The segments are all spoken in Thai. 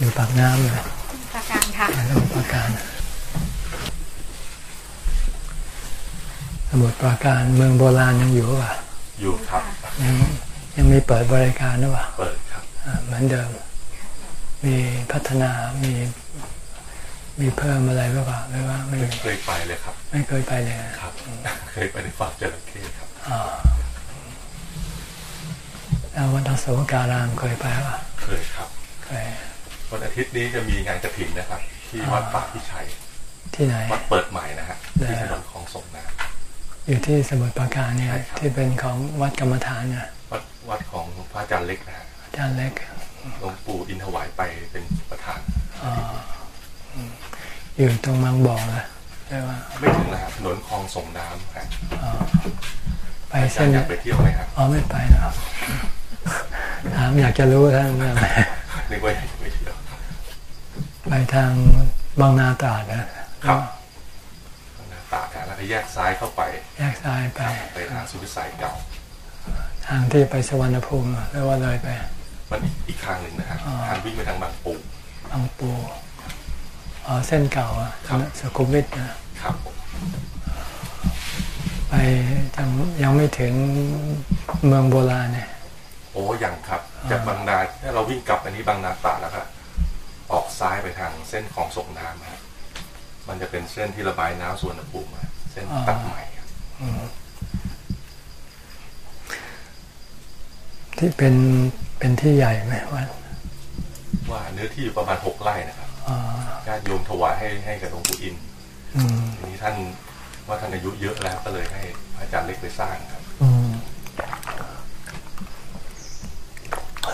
อยู่ปากน้ำเลยปราการค่ะสมุทรปราการสมุทรปราการเมืองโบราณยังอยู่ป่ะ อยู่ครับ ยังยังมีเปิดบริการหรือเปล่าเปิดครับอ่าเหมือนเดิม มีพัฒนา มีมีเพิ่มอะไรหรือเปล่าหรือว่าไม่ไม่เคยไปเลยครับ ไม่เคยไปเลยนะครับ เคยไปในฟาร์มจระเข้ครับอ่าแล้ววัดอโศการามเคยไปป่ะ เคยครับ เคย วันอาทิตย์นี้จะมีงานกระถิ่นนะครับ ที่วัดป่าพิชัย ที่ไหน วัดเปิดใหม่นะฮะได้ที่ถนนคลองส่งน้อยู่ที่สมุทรปราการเนี่ยใช่ครับที่เป็นของวัดกรรมฐานเนี่ยำวัดวัดของพระอาจารย์เล็กนะฮะอาจารย์เล็กหลวงปู่อินถวายไปเป็นประธานอ่าอืมอยู่ตรงบางบ่อนะใช่ว่าไม่ถึงนะฮะถนนคลองส่งน้ำฮะไปอาจาเส้รนย์อยากไปเที่ยวไหมครับอ๋อไม่ไปนะครับถามอยากจะรู้ท่านว่านึกว่าอยากไปเที่ยว ไปทางบางนาตราดนะครับหน้าตากนะแล้วก็แยกซ้ายเข้าไป แยกซ้ายไปไปทางสุวิสัยเก่า ทางที่ไปสวรรณภูมิหรือว่าเลยไป มันอีกทางหนึ่งนะฮะอ๋อทางวิ่งไปทางบางปูบางปูอ๋อเส้นเก่าอะครับสุขุมวิทนะครับผมไปยังยังไม่ถึงเมืองโบราณเนี่ยโอ้ยังครับจากบางนาถ้าเราวิ่งกลับอันนี้บางนาตราดแล้วก็ ออกซ้ายไปทางเส้นของส่งน้ำฮะมันจะเป็นเส้นที่ระบายน้ำสวนภูมิฮะเส้นตัดใหม่ครับที่เป็นเป็นที่ใหญ่ไหมวัดว่าเนื้อที่อยู่ประมาณหกไร่นะครับอ๋อญาติโยมถวายให้ให้กับหลวงปู่อินอืมทีนี้ท่านว่าท่านอายุเยอะแล้วก็เลยให้พระอาจารย์เล็กไปสร้างครับอืม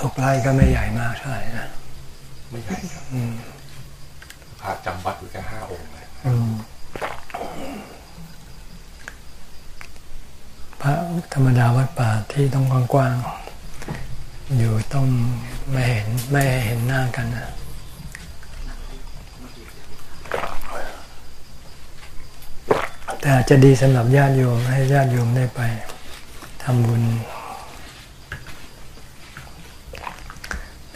หกไร่ก็ไม่ใหญ่มากเท่าไหร่นะ ไม่ใหญ่ครับพระจำวัดอยู่แค่ห้าองค์เลยพระธรรมดาวัดป่าที่ต้องกว้างๆอยู่ต้องไม่เห็นไม่เห็นหน้ากันนะแต่จะดีสำหรับญาติโยมให้ญาติโยมได้ไปทำบุญ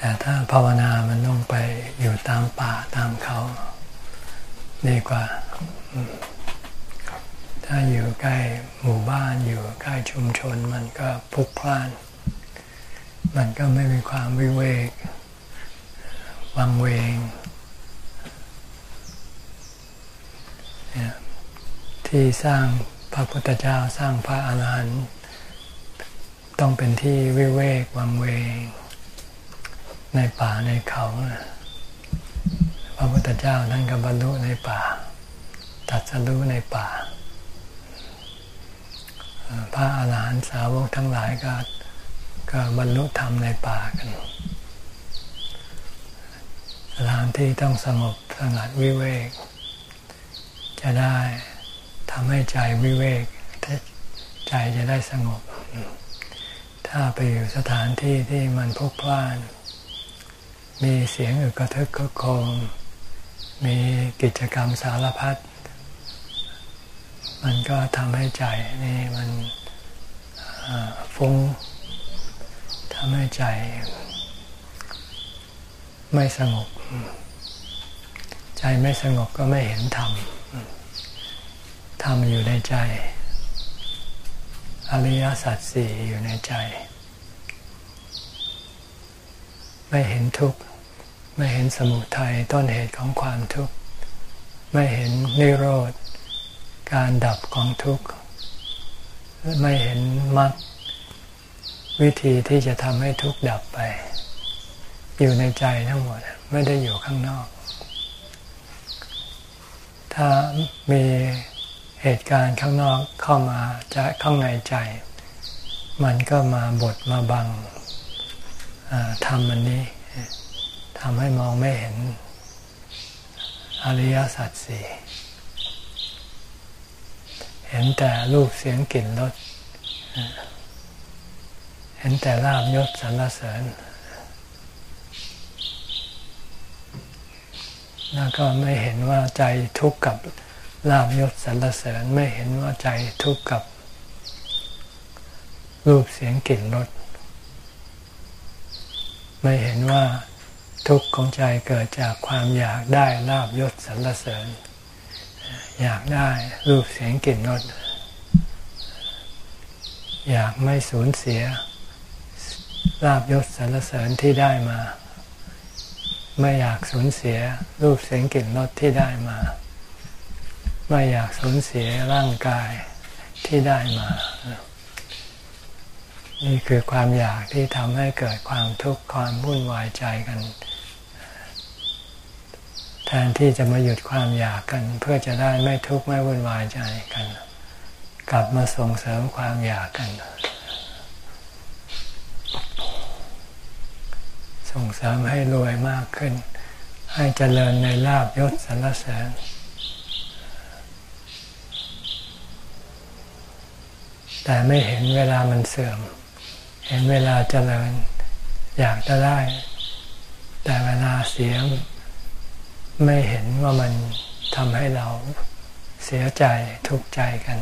แต่ถ้าภาวนามันต้องไปอยู่ตามป่าตามเขา ดีกว่า ถ้าอยู่ใกล้หมู่บ้านอยู่ใกล้ชุมชนมันก็พลุกพล่าน มันก็ไม่มีความวิเวกวังเวง ที่สร้างพระพุทธเจ้าสร้างพระอาหารหันต์ต้องเป็นที่วิเวกวังเวง ในป่าในเขาพระพุทธเจ้าท่านก็บรรลุในป่าตรัสรู้ในป่า พระอาหารหันตสาวกทั้งหลายก็ก็บรรลุธรรมในป่ากันสถานที่ต้องสงบสงัดวิเวก จะได้ทำให้ใจวิเวกใจจะได้สงบ ถ้าไปอยู่สถานที่ที่มันพลุกพล่าน มีเสียงอึกกระทึกกระโคมมีกิจกรรมสารพัดมันก็ทำให้ใจนี่มันฟุ้งทำให้ใจ ไม่สงบ ใจไม่สงบก็ไม่เห็นธรรมธรรมอยู่ในใจ อริยสัจสี่อยู่ในใจ ไม่เห็นทุกข์ ไม่เห็นสมุทัยต้นเหตุของความทุกข์ ไม่เห็นนิโรธ การดับของทุกข์ ไม่เห็นมรรควิธีที่จะทำให้ทุกข์ดับไป อยู่ในใจทั้งหมดไม่ได้อยู่ข้างนอก ถ้ามีเหตุการณ์ข้างนอกเข้ามาจะข้างในใจ มันก็มาบดมาบังทำมันนี้ ทำให้มองไม่เห็นอริยสัจสี่เห็นแต่รูปเสียงกลิ่นรสเห็นแต่ลาบยศสรรเสริญ แล้วก็ไม่เห็นว่าใจทุกข์กับลาบยศสรรเสริญ ไม่เห็นว่าใจทุกข์กับรูปเสียงกลิ่นรสไม่เห็นว่า ทุกข์ของใจเกิดจากความอยากได้ลาบยศสรรเสริญ อยากได้รูปเสียงกลิ่นรสอยากไม่สูญเสียลาบยศสรรเสริญที่ได้มา ไม่อยากสูญเสียรูปเสียงกลิ่นรสที่ได้มา ไม่อยากสูญเสียร่างกายที่ได้มา นี่คือความอยากที่ทำให้เกิดความทุกข์ความวุ่นวายใจกัน แทนที่จะมาหยุดความอยากกัน เพื่อจะได้ไม่ทุกข์ไม่วุ่นวายใจกัน กลับมาส่งเสริมความอยากกัน ส่งเสริมให้รวยมากขึ้น ให้เจริญในลาบยศสรรเสริญแต่ไม่เห็นเวลามันเสื่อม เห็นเวลาเจริญ อยากจะได้ แต่เวลาเสีย ไม่เห็นว่ามันทำให้เราเสียใจทุกข์ใจกัน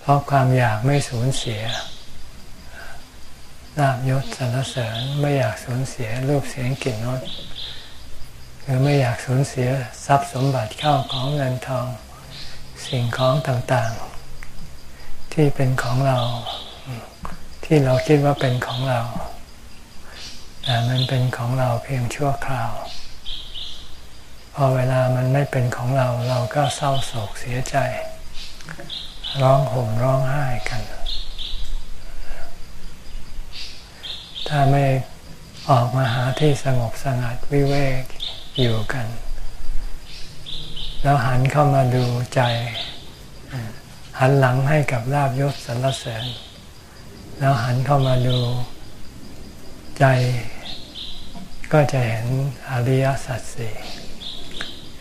เพราะความอยากไม่สูญเสียลาบยศสรรเสริญไม่อยากสูญเสียรูปเสียงกลิ่นรสหรือไม่อยากสูญเสียทรัพย์สมบัติเข้าของเงินทอง สิ่งของต่างๆ ที่เป็นของเรา ที่เราคิดว่าเป็นของเรา แต่มันเป็นของเราเพียงชั่วคราว พอเวลามันไม่เป็นของเราเราก็เศร้าโศกเสียใจ ร้องห่มร้องไห้กัน ถ้าไม่ออกมาหาที่สงบสงัดวิเวกอยู่กัน แล้วหันเข้ามาดูใจ หันหลังให้กับลาบยศสรรเสริญ แล้วหันเข้ามาดูใจ ก็จะเห็นอริยสัจสี่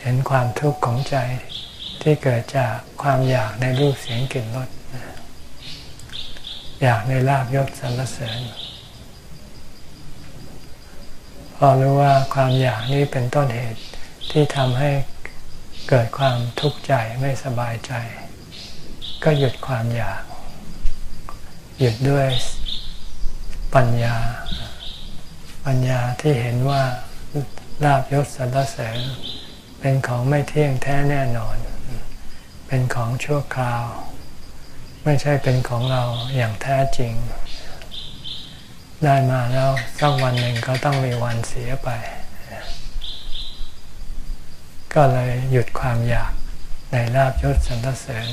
เห็นความทุกข์ของใจที่เกิดจากความอยากในรูปเสียงกลิ่นรสอยากในลาบยศสรรเสริญ พอรู้ว่าความอยากนี้เป็นต้นเหตุที่ทำให้เกิดความทุกข์ใจไม่สบายใจ ก็หยุดความอยาก หยุดด้วยปัญญา ปัญญาที่เห็นว่าลาบยศสรรเสริญ เป็นของไม่เที่ยงแท้แน่นอน เป็นของชั่วคราว ไม่ใช่เป็นของเราอย่างแท้จริง ได้มาแล้วสักวันหนึ่งก็ต้องมีวันเสียไป ก็เลยหยุดความอยากในลาบยศสรรเสริญ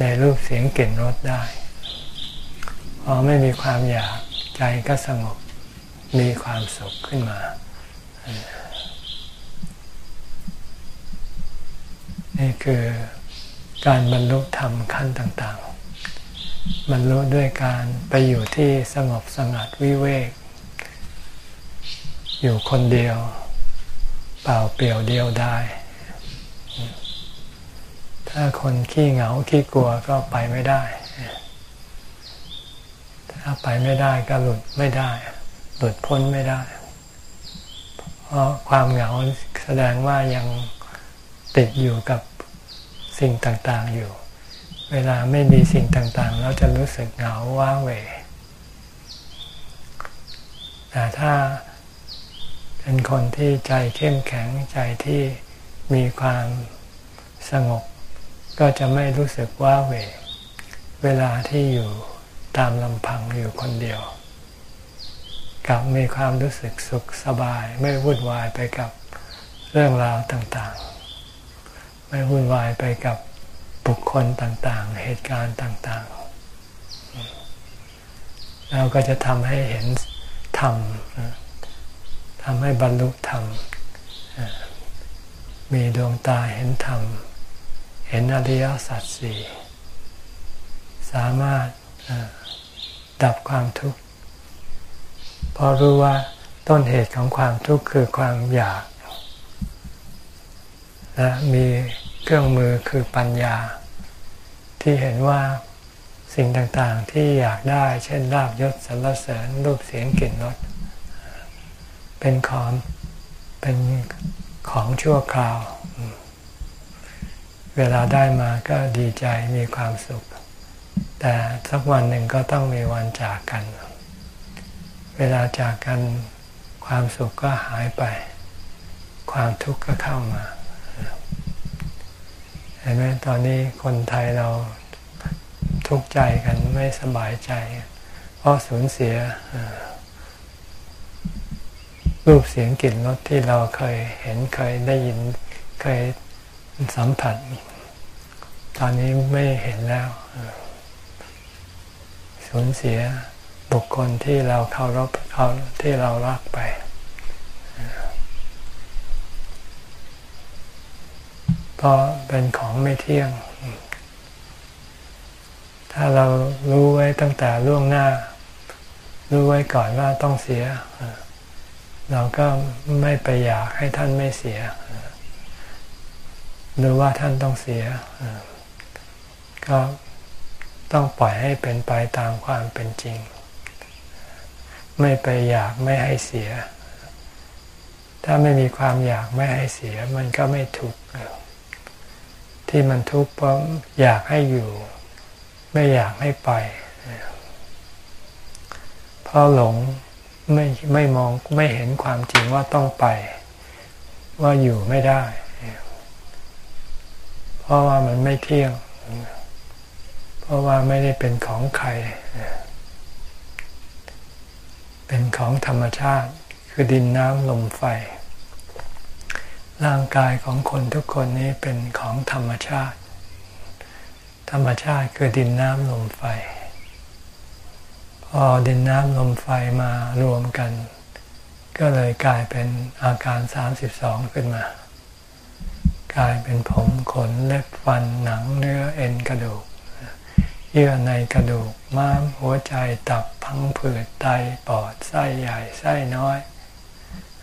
ในรูปเสียงกลิ่นรสได้พอไม่มีความอยากใจก็สงบมีความสุขขึ้นมา นี่คือการบรรลุธรรมขั้นต่างๆ บรรลุด้วยการไปอยู่ที่สงบสงัดวิเวก อยู่คนเดียว เปล่าเปลี่ยวเดียวได้ ถ้าคนขี้เหงาขี้กลัวก็ไปไม่ได้ ถ้าไปไม่ได้ก็หลุดไม่ได้ หลุดพ้นไม่ได้ เพราะความเหงาแสดงว่ายังติดอยู่กับ สิ่งต่างๆอยู่ เวลาไม่มีสิ่งต่างๆ เราจะรู้สึกเหงาว้าเหวแต่ถ้าเป็นคนที่ใจเข้มแข็งใจที่มีความสงบ ก็จะไม่รู้สึกว้าเหวเวลาที่อยู่ตามลำพังอยู่คนเดียวกับมีความรู้สึกสุขสบายไม่วุ่นวายไปกับเรื่องราวต่างๆ ไม่วุ่นวายไปกับบุคคลต่างๆ เหตุการณ์ต่างๆ เราก็จะทำให้เห็นธรรมทำให้บรรลุธรรม มีดวงตาเห็นธรรม เห็นอริยสัจสี่สามารถดับความทุกข์เพราะรู้ว่าต้นเหตุของความทุกข์คือความอยาก และมีเครื่องมือคือปัญญา ที่เห็นว่าสิ่งต่างๆที่อยากได้ เช่นลาบยศสรรเสริญรูปเสียงกลิ่นรสเป็นของเป็นของชั่วคราว เวลาได้มาก็ดีใจมีความสุข แต่สักวันหนึ่งก็ต้องมีวันจากกัน เวลาจากกันคความสุขก็หายไป ความทุกข์ก็เข้ามา เห็นไหมตอนนี้คนไทยเราทุกข์ใจกันไม่สบายใจ เพราะสูญเสียรูปเสียงกลิ่นรสที่เราเคยเห็นเคยได้ยินเคยสัมผัส ตอนนี้ไม่เห็นแล้วสูญเสียบุคคลที่เราเคารพเขาที่เรารักไป เพราะเป็นของไม่เที่ยง ถ้าเรารู้ไว้ตั้งแต่ล่วงหน้า รู้ไว้ก่อนว่าต้องเสีย เราก็ไม่ไปอยากให้ท่านไม่เสีย หรือว่าท่านต้องเสีย ก็ต้องปล่อยให้เป็นไปตามความเป็นจริง ไม่ไปอยากไม่ให้เสีย ถ้าไม่มีความอยากไม่ให้เสีย มันก็ไม่ทุกข์ ที่มันทุกข์เพราะอยากให้อยู่ ไม่อยากให้ไปเพราะหลงไม่ไม่มองไม่เห็นความจริงว่าต้องไป ว่าอยู่ไม่ได้ เพราะว่ามันไม่เที่ยง เพราะว่าไม่ได้เป็นของใคร เป็นของธรรมชาติ คือดินน้ำลมไฟ ร่างกายของคนทุกคนนี้เป็นของธรรมชาติ ธรรมชาติคือดินน้ำลมไฟ พอดินน้ำลมไฟมารวมกัน ก็เลยกลายเป็นอาการ 32 ขึ้นมา กลายเป็นผมขนเล็บฟันหนังเนื้อเอ็นกระดูก เยื่อในกระดูกม้ามหัวใจตับพังผืดไตปอดไส้ใหญ่ไส้น้อย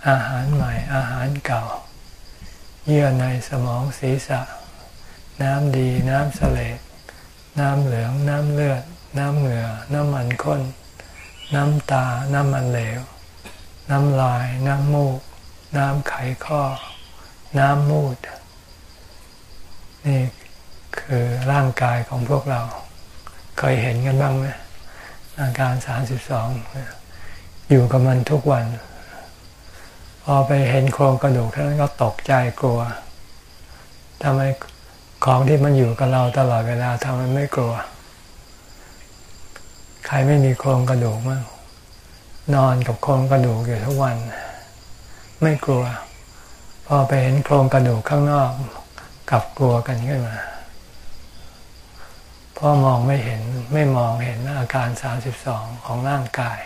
อาหารใหม่อาหารเก่า เยื่อในสมองศีรษะ น้ำดีน้ำเสลดน้ำเหลือง น้ำเลือด น้ำเหงื่อ น้ำมันข้น น้ำตา น้ำมันเหลว น้ำลาย น้ำมูก น้ำไขข้อ น้ำมูด นี่คือร่างกายของพวกเรา เคยเห็นกันบ้างไหมอาการสามสิบสองอยู่กับมันทุกวัน พอไปเห็นโครงกระดูกท่านก็ตกใจกลัวทำไมของที่มันอยู่กับเราตลอดเวลาทำไมไม่กลัว ใครไม่มีโครงกระดูกมั้งนอนกับโครงกระดูกอยู่ทุกวัน ไม่กลัว พอไปเห็นโครงกระดูกข้างนอกกลับกลัวกันขึ้นมาเพราะมองไม่เห็นไม่มองเห็นอาการสามสิบสองของร่างกาย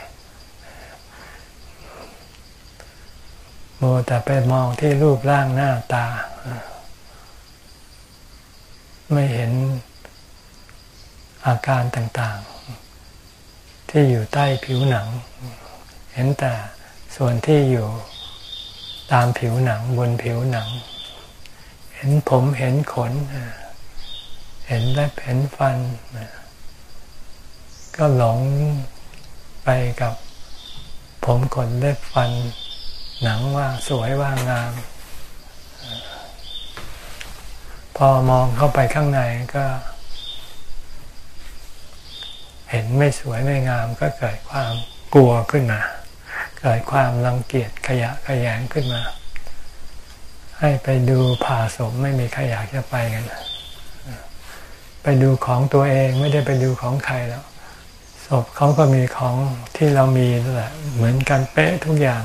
โมแต่ไปมองที่รูปร่างหน้าตา ไม่เห็นอาการต่างๆ ที่อยู่ใต้ผิวหนัง เห็นแต่ส่วนที่อยู่ตามผิวหนังบนผิวหนัง เห็นผมเห็นขน เห็นและเห็นฟัน ก็หลงไปกับผมขนเล็บฟัน หนังว่าสวยว่างาม พอมองเข้าไปข้างในก็ เห็นไม่สวยไม่งามก็เกิดความกลัวขึ้นมา เกิดความรังเกียจขยะขยงขึ้นมา ให้ไปดูผ่าศพไม่มีใครอยากจะไปกันไปดูของตัวเองไม่ได้ไปดูของใครแล้วศพเขาก็มีของที่เรามีนั่นแหละเหมือนกันเป๊ะทุกอย่าง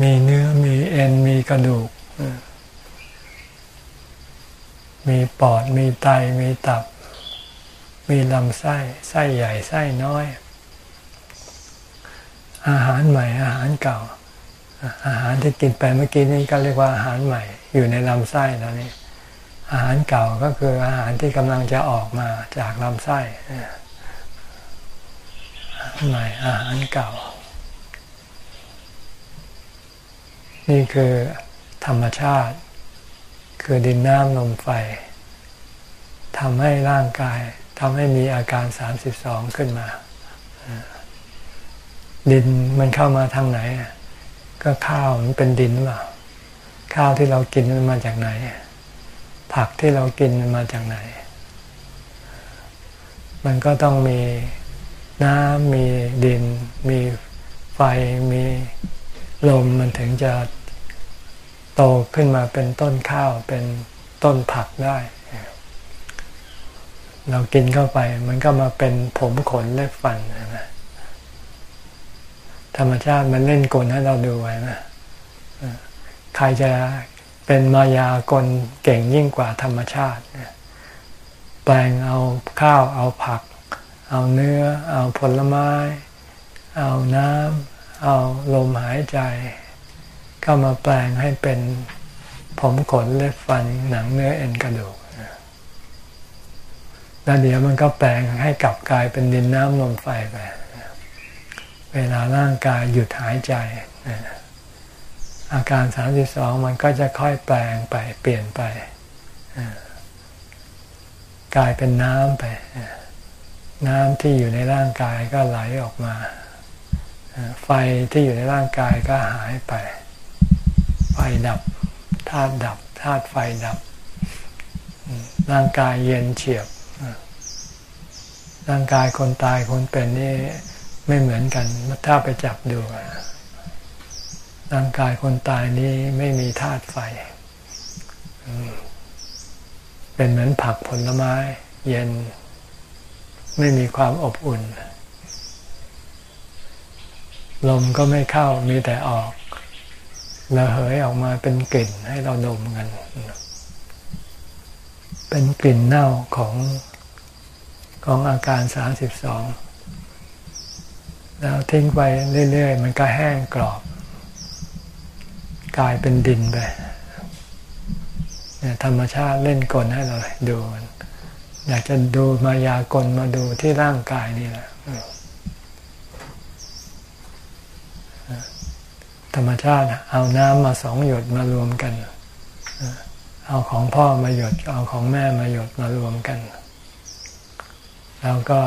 มีเนื้อมีเอ็นมีกระดูก มีปอดมีไตมีตับ มีลำไส้ไส้ใหญ่ไส้น้อย อาหารใหม่อาหารเก่า อาหารที่กินไปเมื่อกี้นี้ก็เรียกว่าอาหารใหม่ อยู่ในลำไส้แล้วนี่อาหารเก่าก็คืออาหารที่กำลังจะออกมาจากลำไส้ใหม่อาหารเก่า นี่คือธรรมชาติ คือดินน้ำลมไฟทำให้ร่างกายทำให้มีอาการสามสิบสองขึ้นมา ดินมันเข้ามาทางไหน ก็ข้าวมันเป็นดินหรือเปล่าข้าวที่เรากินมันมาจากไหน ผักที่เรากินมันมาจากไหน มันก็ต้องมีน้ำมีดิน มีไฟมี ลมมันถึงจะโตขึ้นมาเป็นต้นข้าวเป็นต้นผักได้ เรากินเข้าไป มันก็มาเป็นผมขนเล็บฟันนะธรรมชาติมันเล่นกลให้เราดูไว้นะใครจะเป็นมายากลเก่งยิ่งกว่าธรรมชาติ แปลงเอาข้าวเอาผัก เอาเนื้อ เอาผลไม้ เอาน้ำ เอาลมหายใจ ก็มาแปลงให้เป็นผมขนเล็บฟันหนังเนื้อเอ็นกระดูกแล้วเดี๋ยวมันก็แปลงให้กลับกลายเป็นดินน้ำลมไฟไป เวลาร่างกายหยุดหายใจ อาการสามสิบสองมันก็จะค่อยแปลงไปเปลี่ยนไป กลายเป็นน้ำไป น้ำที่อยู่ในร่างกายก็ไหลออกมา ไฟที่อยู่ในร่างกายก็หายไป ไฟดับธาตุดับธาตุไฟดับ ร่างกายเย็นเฉียบ ร่างกายคนตายคนเป็นนี่ไม่เหมือนกันถ้าไปจับดู ร่างกายคนตายนี้ไม่มีธาตุไฟ เป็นเหมือนผักผลไม้ เย็น ไม่มีความอบอุ่น ลมก็ไม่เข้ามีแต่ออกระเหยออกมาเป็นกลิ่นให้เราดมกัน เป็นกลิ่นเน่าของของอาการสามสิบสองแล้วทิ้งไปเรื่อยๆ มันก็แห้งกรอบ กลายเป็นดินไปเนี่ยธรรมชาติเล่นกลให้เราดูมันอยากจะดูมายากลมาดูที่ร่างกายนี่แหละ ธรรมชาติเอาน้ำมาสองหยดมารวมกัน เอาของพ่อมาหยด เอาของแม่มาหยดมารวมกัน แล้วก็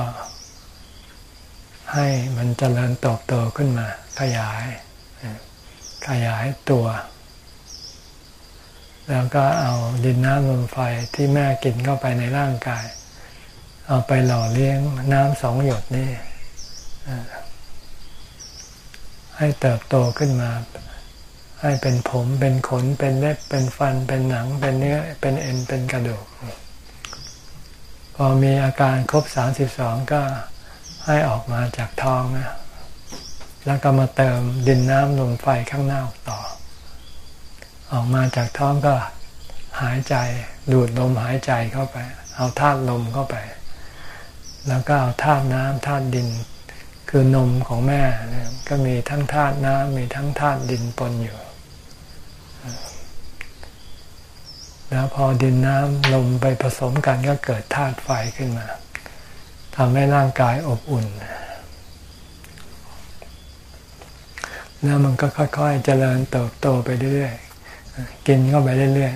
ให้มันเจริญโตโตขึ้นมา ขยาย ขยายตัว แล้วก็เอาดินน้ำลมไฟที่แม่กินเข้าไปในร่างกาย เอาไปหล่อเลี้ยงน้ำสองหยดนี่ ให้เติบโตขึ้นมา ให้เป็นผมเป็นขนเป็นเล็บเป็นฟันเป็นหนัง เป็นเนื้อเป็นเอ็นเป็นกระดูก พอมีอาการครบสามสิบสองก็ให้ออกมาจากท้องนะแล้วก็มาเติมดินน้ำลมไฟข้างหน้าต่อ ออกมาจากท้องก็หายใจดูดลมหายใจเข้าไป เอาธาตุลมเข้าไป แล้วก็เอาธาตุน้ำธาตุดิน คือนมของแม่ก็มีทั้งธาตุน้ำมีทั้งธาตุดินปนอยู่ แล้วพอดินน้ำลมไปผสมกันก็เกิดธาตุไฟขึ้นมาทำให้ร่างกายอบอุ่น แล้วมันก็ค่อยๆเจริญเติบโตไปเรื่อยๆ กินเข้าไปเรื่อย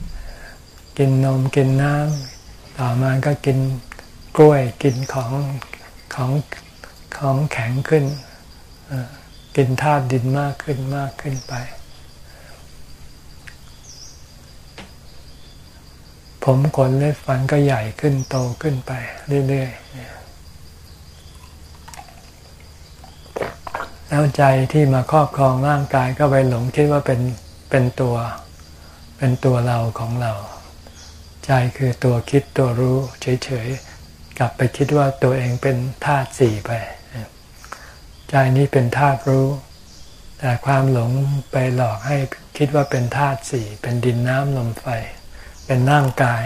ๆ กินนมกินน้ำต่อมาก็กินกล้วยกินของของ ของแข็งขึ้น กินธาตุดินมากขึ้นมากขึ้นไป ผมขนเล็บฟันก็ใหญ่ขึ้นโตขึ้นไป เรื่อยๆ แล้วใจที่มาครอบครองร่างกายก็ไปหลงคิดว่าเป็นเป็นตัว เป็นตัวเราของเรา ใจคือตัวคิดตัวรู้เฉยๆกลับไปคิดว่าตัวเองเป็นธาตุสี่ไป ใจนี้เป็นธาตุรู้ แต่ความหลงไปหลอกให้คิดว่าเป็นธาตุสี่เป็นดินน้ำลมไฟ เป็นร่างกาย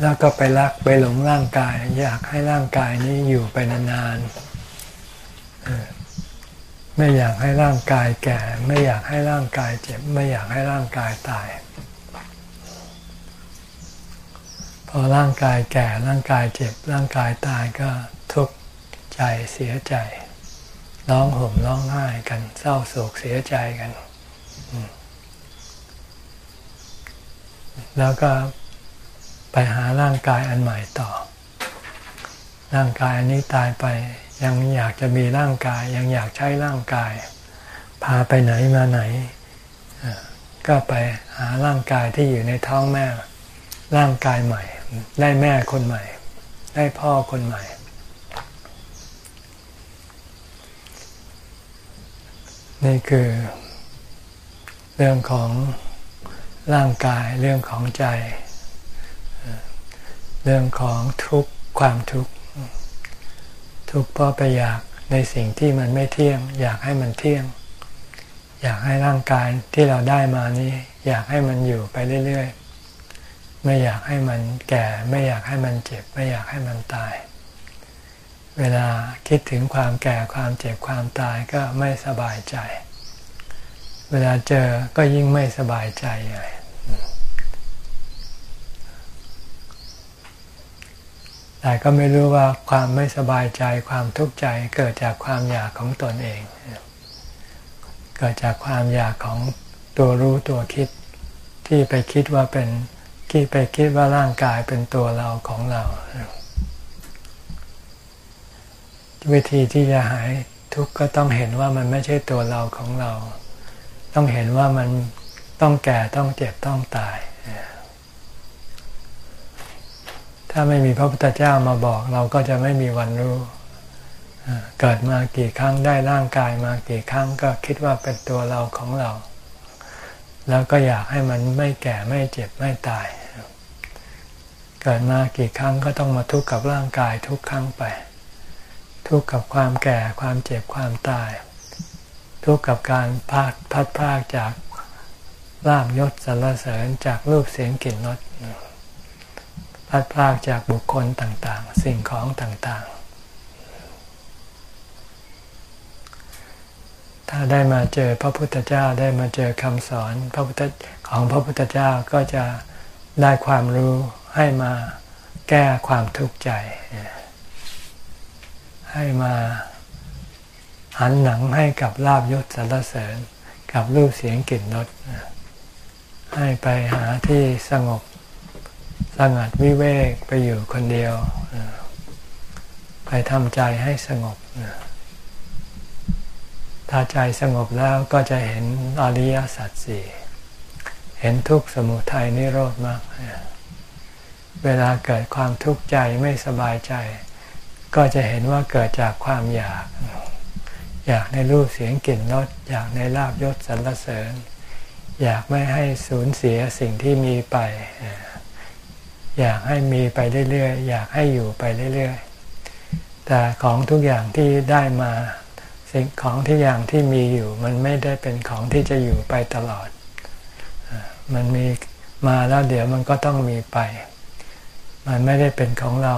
แล้วก็ไปรักไปหลงร่างกาย อยากให้ร่างกายนี้อยู่ไปนานๆไม่อยากให้ร่างกายแก่ ไม่อยากให้ร่างกายเจ็บ ไม่อยากให้ร่างกายตายพ อร่างกายแก่ร่างกายเจ็บร่างกายตายก็ทุกข์ใจเสียใจร้องห่มร้องไห้กันเศร้าโศกเสียใจกัน แล้วก็ไปหาร่างกายอันใหม่ต่อ ร่างกายอันนี้ตายไปยังอยากจะมีร่างกาย ยังอยากใช้ร่างกาย พาไปไหนมาไหน ก็ไปหาร่างกายที่อยู่ในท้องแม่ ร่างกายใหม่ ได้แม่คนใหม่ ได้พ่อคนใหม่ นี่คือเรื่องของร่างกายเรื่องของใจ เรื่องของทุกข์ความทุกข์ทุกข์เพราะไปอยากในสิ่งที่มันไม่เที่ยง อยากให้มันเที่ยง อยากให้ร่างกายที่เราได้มานี้ อยากให้มันอยู่ไปเรื่อยๆ ไม่อยากให้มันแก่ ไม่อยากให้มันเจ็บ ไม่อยากให้มันตาย เวลาคิดถึงความแก่ความเจ็บความตายก็ไม่สบายใจ เวลาเจอก็ยิ่งไม่สบายใจใหญ่แต่ก็ไม่รู้ว่าความไม่สบายใจความทุกข์ใจเกิดจากความอยากของตนเอง เกิดจากความอยากของตัวรู้ตัวคิดที่ไปคิดว่าเป็น ที่ไปคิดว่าร่างกายเป็นตัวเราของเรา วิธีที่จะหายทุกข์ก็ต้องเห็นว่ามันไม่ใช่ตัวเราของเรา ต้องเห็นว่ามันต้องแก่ต้องเจ็บต้องตาย ถ้าไม่มีพระพุทธเจ้ามาบอกเราก็จะไม่มีวันรู้ เกิดมากี่ครั้งได้ร่างกายมากี่ครั้งก็คิดว่าเป็นตัวเราของเรา แล้วก็อยากให้มันไม่แก่ไม่เจ็บไม่ตาย เกิดมากี่ครั้งก็ต้องมาทุกข์กับร่างกายทุกครั้งไป ทุกข์กับความแก่ความเจ็บความตาย ทุกข์กับการพาดพัดพากจากลาบยศสรรเสริญจากรูปเสียงกลิ่นรสพัดพากจากบุคคลต่างๆ สิ่งของต่าง ๆ ถ้า ได้มาเจอพระพุทธเจ้าได้มาเจอคำสอนพระพุทธของพระพุทธเจ้าก็จะได้ความรู้ให้มาแก้ความทุกข์ใจ ให้มาหันหนังให้กับลาบยศสรรเสริญ กับรูปเสียงกลิ่นรสให้ไปหาที่สงบสงัดวิเวกไปอยู่คนเดียว ไปทำใจให้สงบ ถ้าใจสงบแล้วก็จะเห็นอริยสัจสี่เห็นทุกข์สมุทัยนิโรธมาก เวลาเกิดความทุกข์ใจไม่สบายใจ ก็จะเห็นว่าเกิดจากความอยาก อยากในรูปเสียงกลิ่นรสอยากในลาบยศสรรเสริญ อยากไม่ให้สูญเสียสิ่งที่มีไป อยากให้มีไปเรื่อยๆอยากให้อยู่ไปเรื่อยๆแต่ของทุกอย่างที่ได้มา สิ่งของที่อย่างที่มีอยู่ มันไม่ได้เป็นของที่จะอยู่ไปตลอด มันมีมาแล้วเดี๋ยวมันก็ต้องมีไป มันไม่ได้เป็นของเรา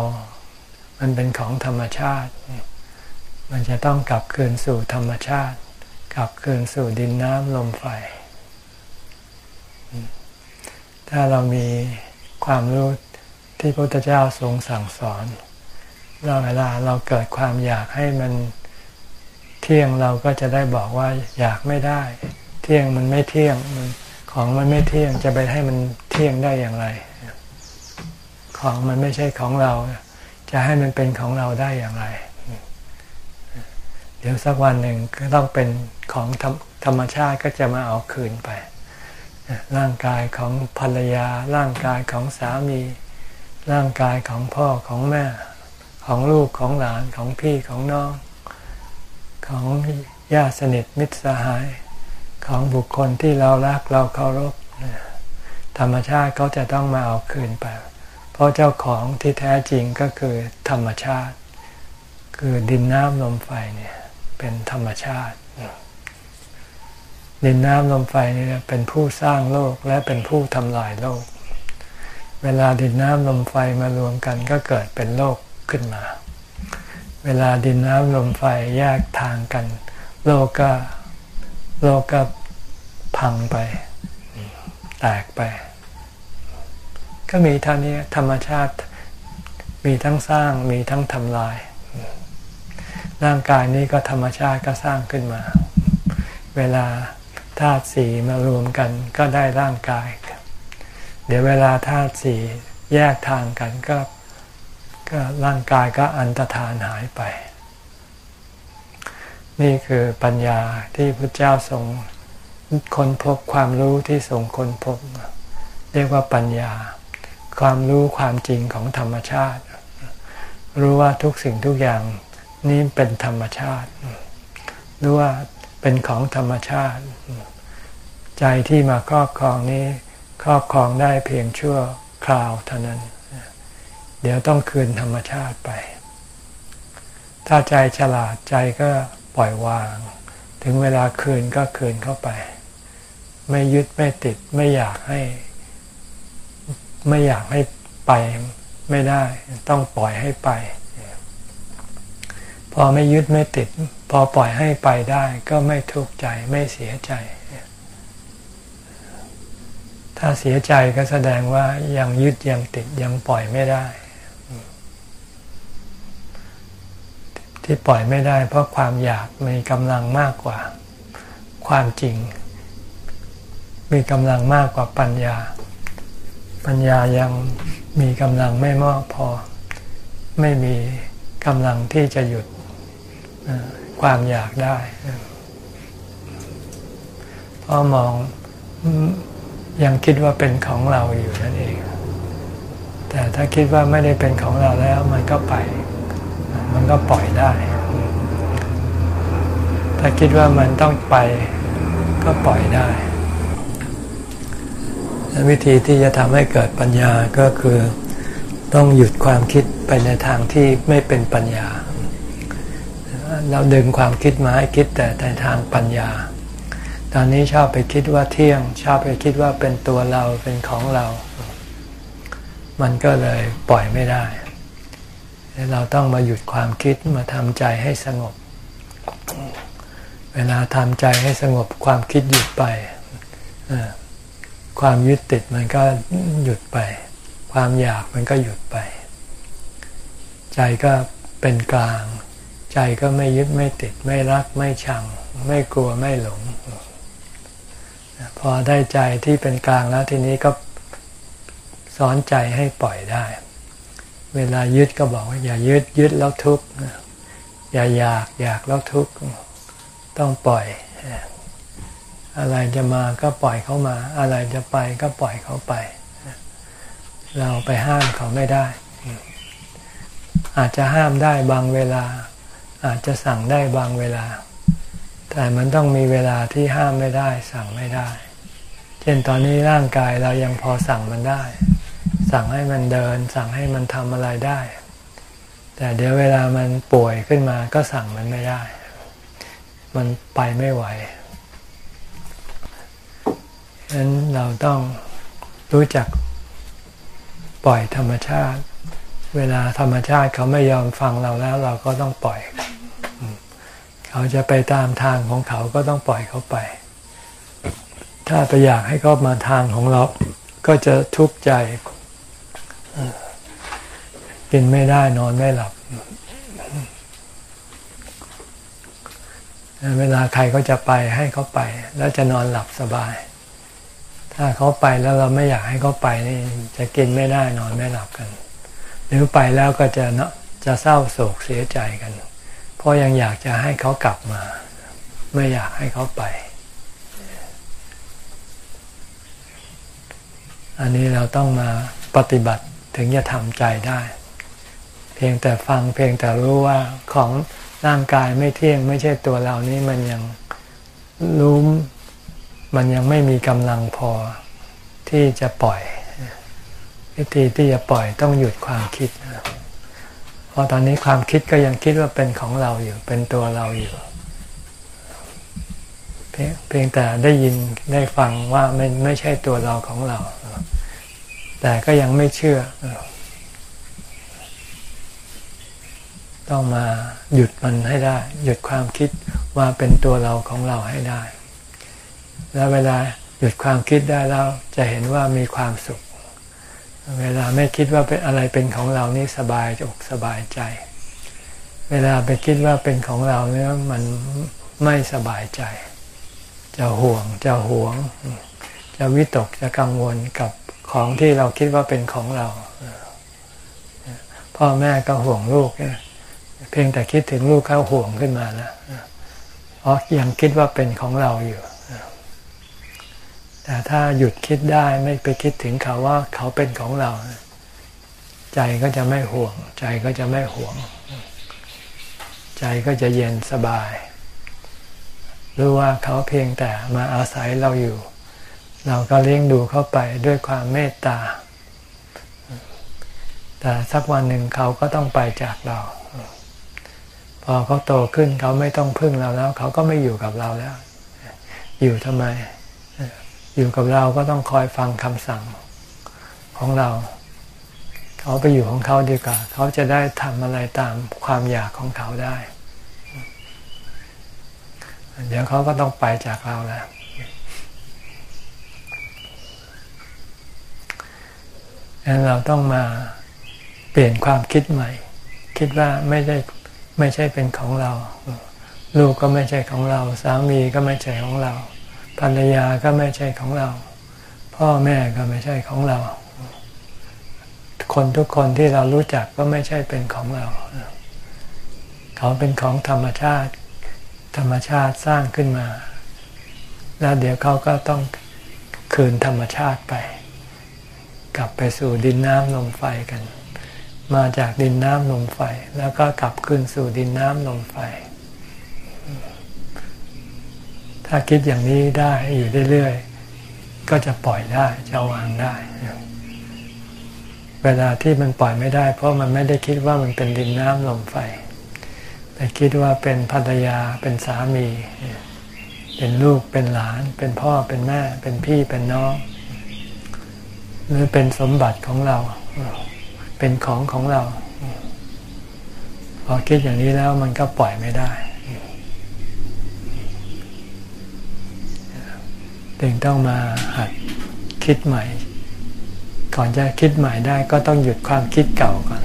มันเป็นของธรรมชาติ มันจะต้องกลับคืนสู่ธรรมชาติ กลับคืนสู่ดินน้ำลมไฟ ถ้าเรามีความรู้ที่พระพุทธเจ้าทรงสั่งสอนเราเวลาเราเกิดความอยากให้มัน เที่ยงเราก็จะได้บอกว่าอยากไม่ได้ เที่ยงมันไม่เที่ยงของมันไม่เที่ยงจะไปให้มันเที่ยงได้อย่างไร ของมันไม่ใช่ของเรา จะให้มันเป็นของเราได้อย่างไร เดี๋ยวสักวันหนึ่งก็ต้องเป็นของธรรมชาติก็จะมาเอาคืนไป ร่างกายของภรรยา ร่างกายของสามี ร่างกายของพ่อของแม่ ของลูกของหลานของพี่ของน้อง ของญาติสนิทมิตรสหายของบุคคลที่เรารักเราเคารพธรรมชาติเขาจะต้องมาเอาคืนไป เพราะเจ้าของที่แท้จริงก็คือธรรมชาติ คือดินน้ำลมไฟเนี่ยเป็นธรรมชาติ ดินน้ำลมไฟนี่เป็นผู้สร้างโลกและเป็นผู้ทำลายโลก เวลาดินน้ำลมไฟมารวมกันก็เกิดเป็นโลกขึ้นมา เวลาดินน้ำลมไฟแยกทางกัน โลกก็โลกก็พังไป แตกไป ก็มีท่านี้ธรรมชาติมีทั้งสร้างมีทั้งทำลาย ร่างกายนี้ก็ธรรมชาติก็สร้างขึ้นมา เวลาธาตุสีมารวมกันก็ได้ร่างกาย เดี๋ยวเวลาธาตุสี่แยกทางกันก็ ก็ร่างกายก็อันตรธานหายไป นี่คือปัญญาที่พระเจ้าทรงค้นพบความรู้ที่ทรงค้นพบ เรียกว่าปัญญา ความรู้ความจริงของธรรมชาติ รู้ว่าทุกสิ่งทุกอย่างนี้เป็นธรรมชาติ รู้ว่าเป็นของธรรมชาติ ใจที่มาครอบครองนี้ ครอบครองได้เพียงชั่วคราวเท่านั้น ดี๋ยวต้องคืนธรรมชาติไป ถ้าใจฉลาดใจก็ปล่อยวาง ถึงเวลาคืนก็คืนเข้าไป ไม่ยึดไม่ติดไม่อยากให้ ไม่อยากให้ไปไม่ได้ ต้องปล่อยให้ไป พอไม่ยึดไม่ติด พอปล่อยให้ไปได้ ก็ไม่ทุกข์ใจไม่เสียใจ ถ้าเสียใจก็แสดงว่ายังยึดยังติดยังปล่อยไม่ได้ ที่ปล่อยไม่ได้ เพราะความอยากมีกำลังมากกว่า ความจริง มีกำลังมากกว่าปัญญา ปัญญายังมีกำลังไม่มากพอ ไม่มีกำลังที่จะหยุดความอยากได้เพราะมองยังคิดว่าเป็นของเราอยู่นั่นเอง แต่ถ้าคิดว่าไม่ได้เป็นของเราแล้วมันก็ไป มันก็ปล่อยได้ ถ้าคิดว่ามันต้องไปก็ปล่อยได้ วิธีที่จะทำให้เกิดปัญญาก็คือต้องหยุดความคิดไปในทางที่ไม่เป็นปัญญา เราดึงความคิดมาให้คิดแต่ในทางปัญญา ตอนนี้ชอบไปคิดว่าเที่ยง ชอบไปคิดว่าเป็นตัวเราเป็นของเรา มันก็เลยปล่อยไม่ได้ เราต้องมาหยุดความคิดมาทำใจให้สงบ เวลาทำใจให้สงบความคิดหยุดไป ความยึดติดมันก็หยุดไป ความอยากมันก็หยุดไป ใจก็เป็นกลาง ใจก็ไม่ยึดไม่ติดไม่รักไม่ชัง ไม่กลัวไม่หลง พอได้ใจที่เป็นกลางแล้วทีนี้ก็สอนใจให้ปล่อยได้ เวลายึดก็บอกว่าอย่ายึดยึดแล้วทุกข์อย่าอยากอยากแล้วทุกข์ต้องปล่อย อะไรจะมาก็ปล่อยเขามา อะไรจะไปก็ปล่อยเขาไป เราไปห้ามเขาไม่ได้ อาจจะห้ามได้บางเวลา อาจจะสั่งได้บางเวลา แต่มันต้องมีเวลาที่ห้ามไม่ได้ สั่งไม่ได้ เช่นตอนนี้ร่างกายเรายังพอสั่งมันได้ สั่งให้มันเดิน สั่งให้มันทำอะไรได้ แต่เดี๋ยวเวลามันป่วยขึ้นมาก็สั่งมันไม่ได้ มันไปไม่ไหวฉะนั้นเราต้องรู้จักปล่อยธรรมชาติ เวลาธรรมชาติเขาไม่ยอมฟังเราแล้ว เราก็ต้องปล่อย เขาจะไปตามทางของเขาก็ต้องปล่อยเขาไป ถ้าไปอยากให้เขามาทางของเรา ก็จะทุกข์ใจ กินไม่ได้นอนไม่หลับ เวลาใครก็จะไปให้เขาไป แล้วจะนอนหลับสบาย ถ้าเขาไปแล้วเราไม่อยากให้เขาไปนี่จะกินไม่ได้นอนไม่หลับกัน หรือไปแล้วก็จะเนาะจะเศร้าโศกเสียใจกัน เพราะยังอยากจะให้เขากลับมา ไม่อยากให้เขาไป อันนี้เราต้องมาปฏิบัติ ถึงจะทำใจได้ เพียงแต่ฟังเพียงแต่รู้ว่าของร่างกายไม่เที่ยงไม่ใช่ตัวเรานี้มันยังรู้มันยังไม่มีกำลังพอที่จะปล่อย วิธีที่จะปล่อยต้องหยุดความคิดเพราะตอนนี้ความคิดก็ยังคิดว่าเป็นของเราอยู่เป็นตัวเราอยู่ เพียงแต่ได้ยินได้ฟังว่าไม่ไม่ใช่ตัวเราของเรา แต่ก็ยังไม่เชื่อ ต้องมาหยุดมันให้ได้ หยุดความคิดว่าเป็นตัวเราของเราให้ได้ แล้วเวลาหยุดความคิดได้แล้วจะเห็นว่ามีความสุข เวลาไม่คิดว่าเป็นอะไรเป็นของเรานี่สบายอกสบายใจ เวลาไปคิดว่าเป็นของเราเนี่ยมันไม่สบายใจ จะห่วงจะหวง จะวิตกจะกังวลกับ ของที่เราคิดว่าเป็นของเรา พ่อแม่ก็ห่วงลูก เพียงแต่คิดถึงลูกเขาห่วงขึ้นมาแล้วเพราะยังคิดว่าเป็นของเราอยู่ แต่ถ้าหยุดคิดได้ไม่ไปคิดถึงเขาว่าเขาเป็นของเรา ใจก็จะไม่ห่วง ใจก็จะไม่ห่วง ใจก็จะเย็นสบาย รู้ว่าเขาเพียงแต่มาอาศัยเราอยู่ เราก็เลี้ยงดูเขาไปด้วยความเมตตา แต่สักวันหนึ่งเขาก็ต้องไปจากเรา พอเขาโตขึ้นเขาไม่ต้องพึ่งเราแล้ว เขาก็ไม่อยู่กับเราแล้ว อยู่ทำไม อยู่กับเราก็ต้องคอยฟังคำสั่งของเรา เขาไปอยู่ของเขาดีกว่า เขาจะได้ทำอะไรตามความอยากของเขาได้ เดี๋ยวเขาก็ต้องไปจากเราแล้ว ดังนั้นเราต้องมาเปลี่ยนความคิดใหม่ คิดว่าไม่ใช่ไม่ใช่เป็นของเรา ลูกก็ไม่ใช่ของเรา สามีก็ไม่ใช่ของเรา ภรรยาก็ไม่ใช่ของเรา พ่อแม่ก็ไม่ใช่ของเรา คนทุกคนที่เรารู้จักก็ไม่ใช่เป็นของเรา เขาเป็นของธรรมชาติ ธรรมชาติสร้างขึ้นมา แล้วเดี๋ยวเขาก็ต้องคืนธรรมชาติไป กลับไปสู่ดินน้ำลมไฟกัน มาจากดินน้ำลมไฟ แล้วก็กลับคืนสู่ดินน้ำลมไฟ ถ้าคิดอย่างนี้ได้อยู่เรื่อยๆก็จะปล่อยได้จะวางได้ เวลาที่มันปล่อยไม่ได้ เพราะมันไม่ได้คิดว่ามันเป็นดินน้ำลมไฟ แต่คิดว่าเป็นภรรยาเป็นสามี เป็นลูกเป็นหลาน เป็นพ่อเป็นแม่ เป็นพี่เป็นน้อง หรือเป็นสมบัติของเรา เป็นของของเรา พอคิดอย่างนี้แล้วมันก็ปล่อยไม่ได้ถึงต้องมาหัดคิดใหม่ ก่อนจะคิดใหม่ได้ก็ต้องหยุดความคิดเก่าก่อน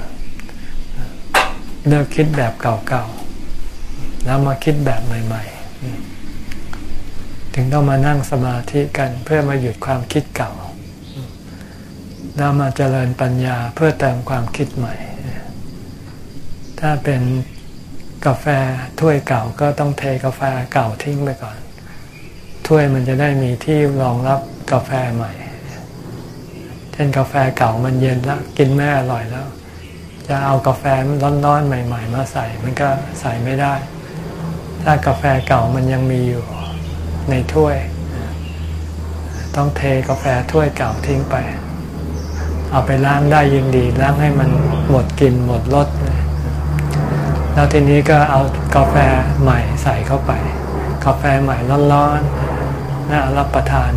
เลิกคิดแบบเก่าๆ แล้วมาคิดแบบใหม่ ๆ ถึงต้องมานั่งสมาธิกันเพื่อมาหยุดความคิดเก่า แล้วมาเจริญปัญญาเพื่อเติมความคิดใหม่ ถ้าเป็นกาแฟถ้วยเก่าก็ต้องเทกาแฟเก่าทิ้งไปก่อน ถ้วยมันจะได้มีที่รองรับกาแฟใหม่ เช่นกาแฟเก่ามันเย็นแล้วกินไม่อร่อยแล้ว จะเอากาแฟร้อนๆใหม่ ๆ มาใส่ มันก็ใส่ไม่ได้ ถ้ากาแฟเก่ามันยังมีอยู่ในถ้วย ต้องเทกาแฟถ้วยเก่าทิ้งไป เอาไปล้างได้ยิ่งดี ล้างให้มันหมดกลิ่นหมดรสแล้วทีนี้ก็เอากาแฟใหม่ใส่เข้าไป กาแฟใหม่ร้อนๆน่ารับประทาน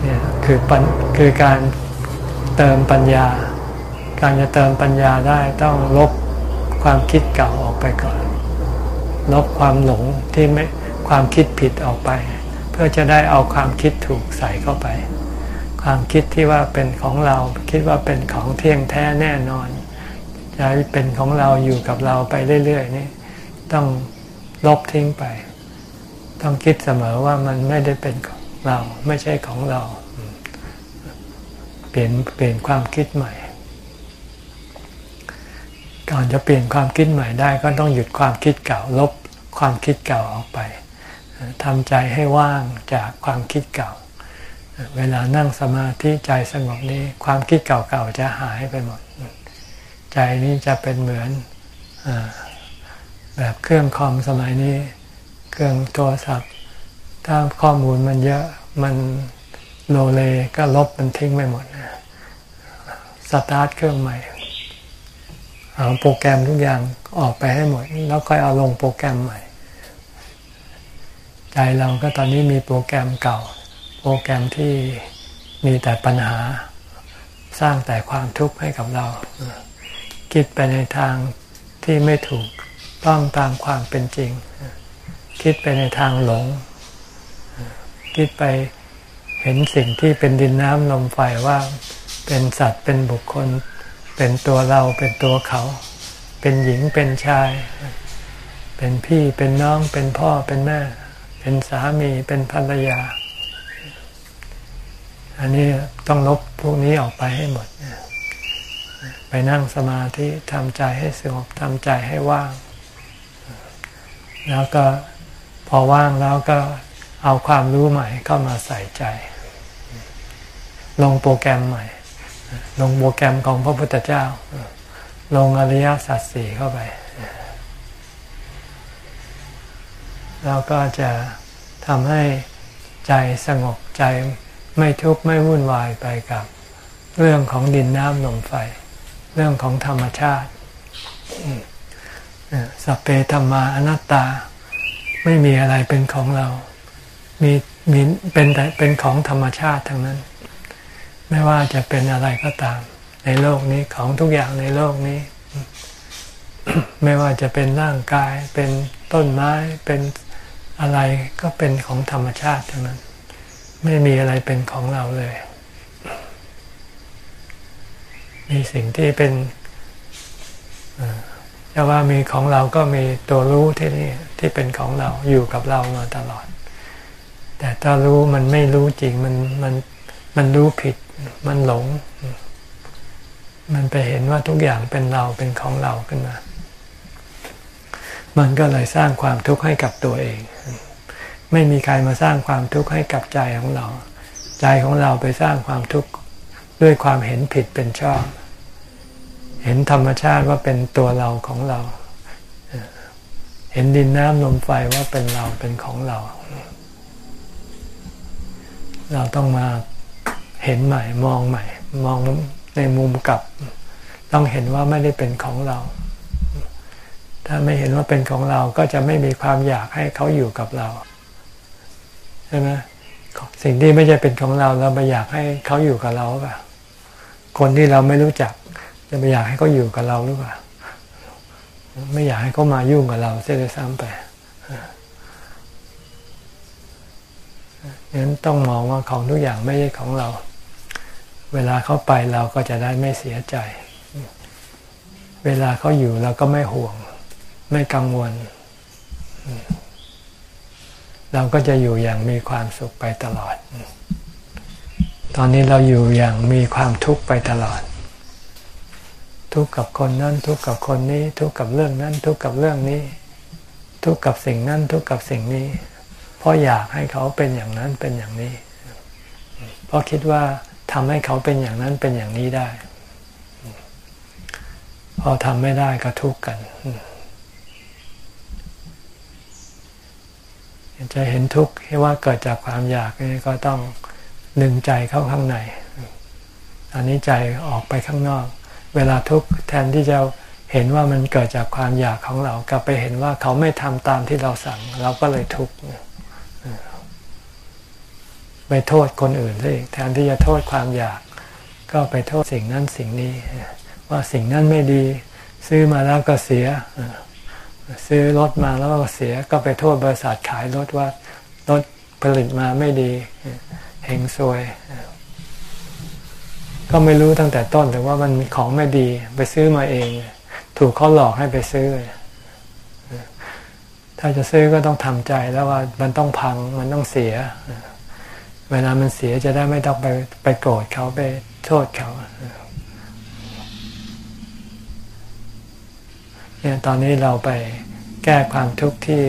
เนี่ยคือคือการเติมปัญญา การจะเติมปัญญาได้ต้องลบความคิดเก่าออกไปก่อน ลบความหลงที่ไม่ความคิดผิดออกไป เพื่อจะได้เอาความคิดถูกใส่เข้าไป ความคิดที่ว่าเป็นของเราคิดว่าเป็นของเที่ยงแท้แน่นอนจะเป็นของเราอยู่กับเราไปเรื่อยๆนี่ต้องลบทิ้งไป ต้องคิดเสมอว่ามันไม่ได้เป็นเราไม่ใช่ของเรา เปลี่ยนเปลี่ยนความคิดใหม่ ก่อนจะเปลี่ยนความคิดใหม่ได้ ก็ต้องหยุดความคิดเก่าลบความคิดเก่าออกไปทำใจให้ว่างจากความคิดเก่า เวลานั่งสมาธิใจสงบนี้ความคิดเก่าๆจะหายไปหมด ใจนี้จะเป็นเหมือนอแบบเครื่องคอมสมัยนี้ เครื่องโทรศัพท์ ถ้าข้อมูลมันเยอะมันโลเลก็ลบมันทิ้งไปหมดสตาร์ทเครื่องใหม่เอาโปรแกรมทุกอย่างออกไปให้หมด แล้วค่อยเอาลงโปรแกรมใหม่ ใจเราก็ตอนนี้มีโปรแกรมเก่า โปรแกรมที่มีแต่ปัญหาสร้างแต่ความทุกข์ให้กับเรา คิดไปในทางที่ไม่ถูกต้องตามความเป็นจริง คิดไปในทางหลง คิดไปเห็นสิ่งที่เป็นดินน้ำลมไฟว่าเป็นสัตว์เป็นบุคคล เป็นตัวเราเป็นตัวเขา เป็นหญิงเป็นชาย เป็นพี่เป็นน้องเป็นพ่อเป็นแม่ เป็นสามีเป็นภรรยา อันนี้ต้องลบพวกนี้ออกไปให้หมด ไปนั่งสมาธิทำใจให้สงบทำใจให้ว่าง แล้วก็พอว่างแล้วก็เอาความรู้ใหม่เข้ามาใส่ใจ ลงโปรแกรมใหม่ ลงโปรแกรมของพระพุทธเจ้า ลงอริยสัจสี่เข้าไป แล้วก็จะทำให้ใจสงบใจ ไม่ทุกข์ไม่วุ่นวายไปกับ เรื่องของดินน้ำลมไฟ เรื่องของธรรมชาติสัพเพธรรมาอนัตตา ไม่มีอะไรเป็นของเรา มีมีเป็นแต่เป็นของธรรมชาติทั้งนั้น ไม่ว่าจะเป็นอะไรก็ตาม ในโลกนี้ของทุกอย่างในโลกนี้ ไม่ว่าจะเป็นร่างกาย เป็นต้นไม้เป็นอะไรก็เป็นของธรรมชาติทั้งนั้น ไม่มีอะไรเป็นของเราเลย มีสิ่งที่เป็นจะว่ามีของเราก็มีตัวรู้ที่นี่ที่เป็นของเราอยู่กับเรามาตลอด แต่ถ้ารู้มันไม่รู้จริงมันมันมันรู้ผิด มันหลง มันไปเห็นว่าทุกอย่างเป็นเราเป็นของเราขึ้นมา มันก็เลยสร้างความทุกข์ให้กับตัวเอง ไม่มีใครมาสร้างความทุกข์ให้กับใจของเรา ใจของเราไปสร้างความทุกข์ด้วยความเห็นผิดเป็นชอบ เห็นธรรมชาติว่าเป็นตัวเราของเรา เห็นดินน้ำลมไฟว่าเป็นเราเป็นของเรา เราต้องมาเห็นใหม่มองใหม่ มองในมุมกลับ ต้องเห็นว่าไม่ได้เป็นของเรา ถ้าไม่เห็นว่าเป็นของเราก็จะไม่มีความอยากให้เขาอยู่กับเรา ใช่ไหมสิ่งที่ไม่ใช่เป็นของเราเราไปอยากให้เขาอยู่กับเราป่ะคนที่เราไม่รู้จัก จะไปอยากให้เขาอยู่กับเราหรือเปล่าไม่อยากให้เขามายุ่งกับเราเสียเลยซ้ำไปงั้นต้องมองว่าของทุกอย่างไม่ใช่ของเรา เวลาเขาไปเราก็จะได้ไม่เสียใจ เวลาเขาอยู่เราก็ไม่ห่วง ไม่กังวล เราก็จะอยู่อย่างมีความสุขไปตลอด ตอนนี้เราอยู่อย่างมีความทุกข์ไปตลอด ทุกข์กับคนนั้นทุกข์กับคนนี้ ทุกข์กับเรื่องนั้น ทุกข์กับเรื่องนี้ ทุกข์กับสิ่งนั้นทุกข์กับสิ่งนี้ เพราะอยากให้เขาเป็นอย่างนั้นเป็นอย่างนี้ เพราะคิดว่าทำให้เขาเป็นอย่างนั้นเป็นอย่างนี้ได้ พอทำไม่ได้ก็ทุกข์กัน จะเห็นทุกข์ว่าเกิดจากความอยากนี่ก็ต้องดึงใจเข้าข้างในอันนี้ใจออกไปข้างนอก เวลาทุกข์แทนที่จะเห็นว่ามันเกิดจากความอยากของเรา กลับไปเห็นว่าเขาไม่ทำตามที่เราสั่ง เราก็เลยทุกข์ไปโทษคนอื่นเลยแทนที่จะโทษความอยาก ก็ไปโทษสิ่งนั้นสิ่งนี้ ว่าสิ่งนั้นไม่ดี ซื้อมาแล้วก็เสีย ซื้อรถมาแล้วก็เสียก็ไปโทษบริษัทขายรถว่ารถผลิตมาไม่ดีเฮงซวย ก็ไม่รู้ตั้งแต่ต้นแต่ว่ามันของไม่ดีไปซื้อมาเอง ถูกเขาหลอกให้ไปซื้อ ถ้าจะซื้อก็ต้องทำใจแล้วว่ามันต้องพังมันต้องเสีย เวลามันเสียจะได้ไม่ต้องไปไปโกรธเขาไปโทษเขา เนี่ยตอนนี้เราไปแก้ความทุกข์ที่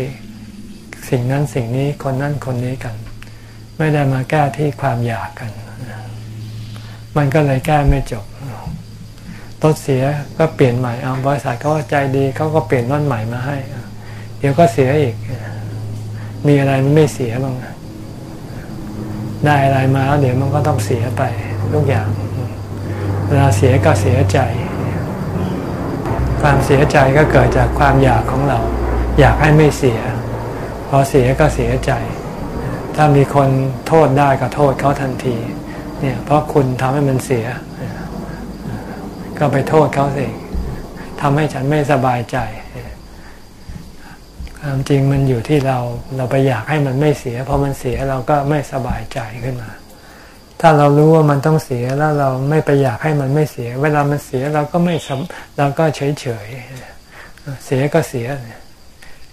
สิ่งนั้นสิ่งนี้คนนั้นคนนี้กัน ไม่ได้มาแก้ที่ความอยากกัน มันก็เลยแก้ไม่จบรถเสียก็เปลี่ยนใหม่เอาบริษัทเขาใจดีเขาก็เปลี่ยนรถใหม่มาให้ เดี๋ยวก็เสียอีก มีอะไรมันไม่เสียบ้างได้อะไรมาแล้วเดี๋ยวมันก็ต้องเสียไปทุกอย่างเวลาเสียก็เสียใจ ความเสียใจก็เกิดจากความอยากของเรา อยากให้ไม่เสีย พอเสียก็เสียใจ ถ้ามีคนโทษได้ก็โทษเขาทันที เนี่ยเพราะคุณทำให้มันเสีย ก็ไปโทษเขาสิทำให้ฉันไม่สบายใจ ความจริงมันอยู่ที่เรา เราไปอยากให้มันไม่เสีย พอมันเสียเราก็ไม่สบายใจขึ้นมา ถ้าเรารู้ว่ามันต้องเสียแล้วเราไม่ไปอยากให้มันไม่เสีย เวลามันเสียเราก็ไม่เราก็เฉยเฉยเสียก็เสีย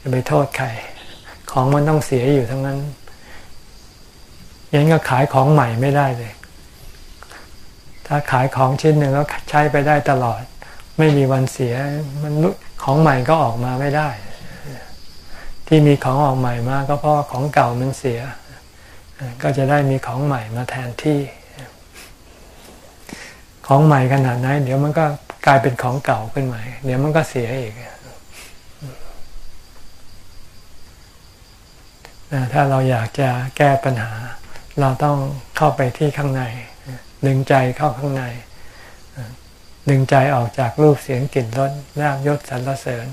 จะไปโทษใครของมันต้องเสียอยู่ทั้งนั้นยังก็ขายของใหม่ไม่ได้เลย ถ้าขายของชิ้นหนึ่งก็ใช้ไปได้ตลอด ไม่มีวันเสียมันของใหม่ก็ออกมาไม่ได้ ที่มีของออกใหม่มาก็เพราะของเก่ามันเสีย ก็จะได้มีของใหม่มาแทนที่ ของใหม่ขนาดไหนเดี๋ยวมันก็กลายเป็นของเก่าขึ้นใหม่เดี๋ยวมันก็เสียอีกถ้าเราอยากจะแก้ปัญหา เราต้องเข้าไปที่ข้างใน ดึงใจเข้าข้างใน ดึงใจออกจากรูปเสียงกลิ่นรสลาบยศสรรเสริญ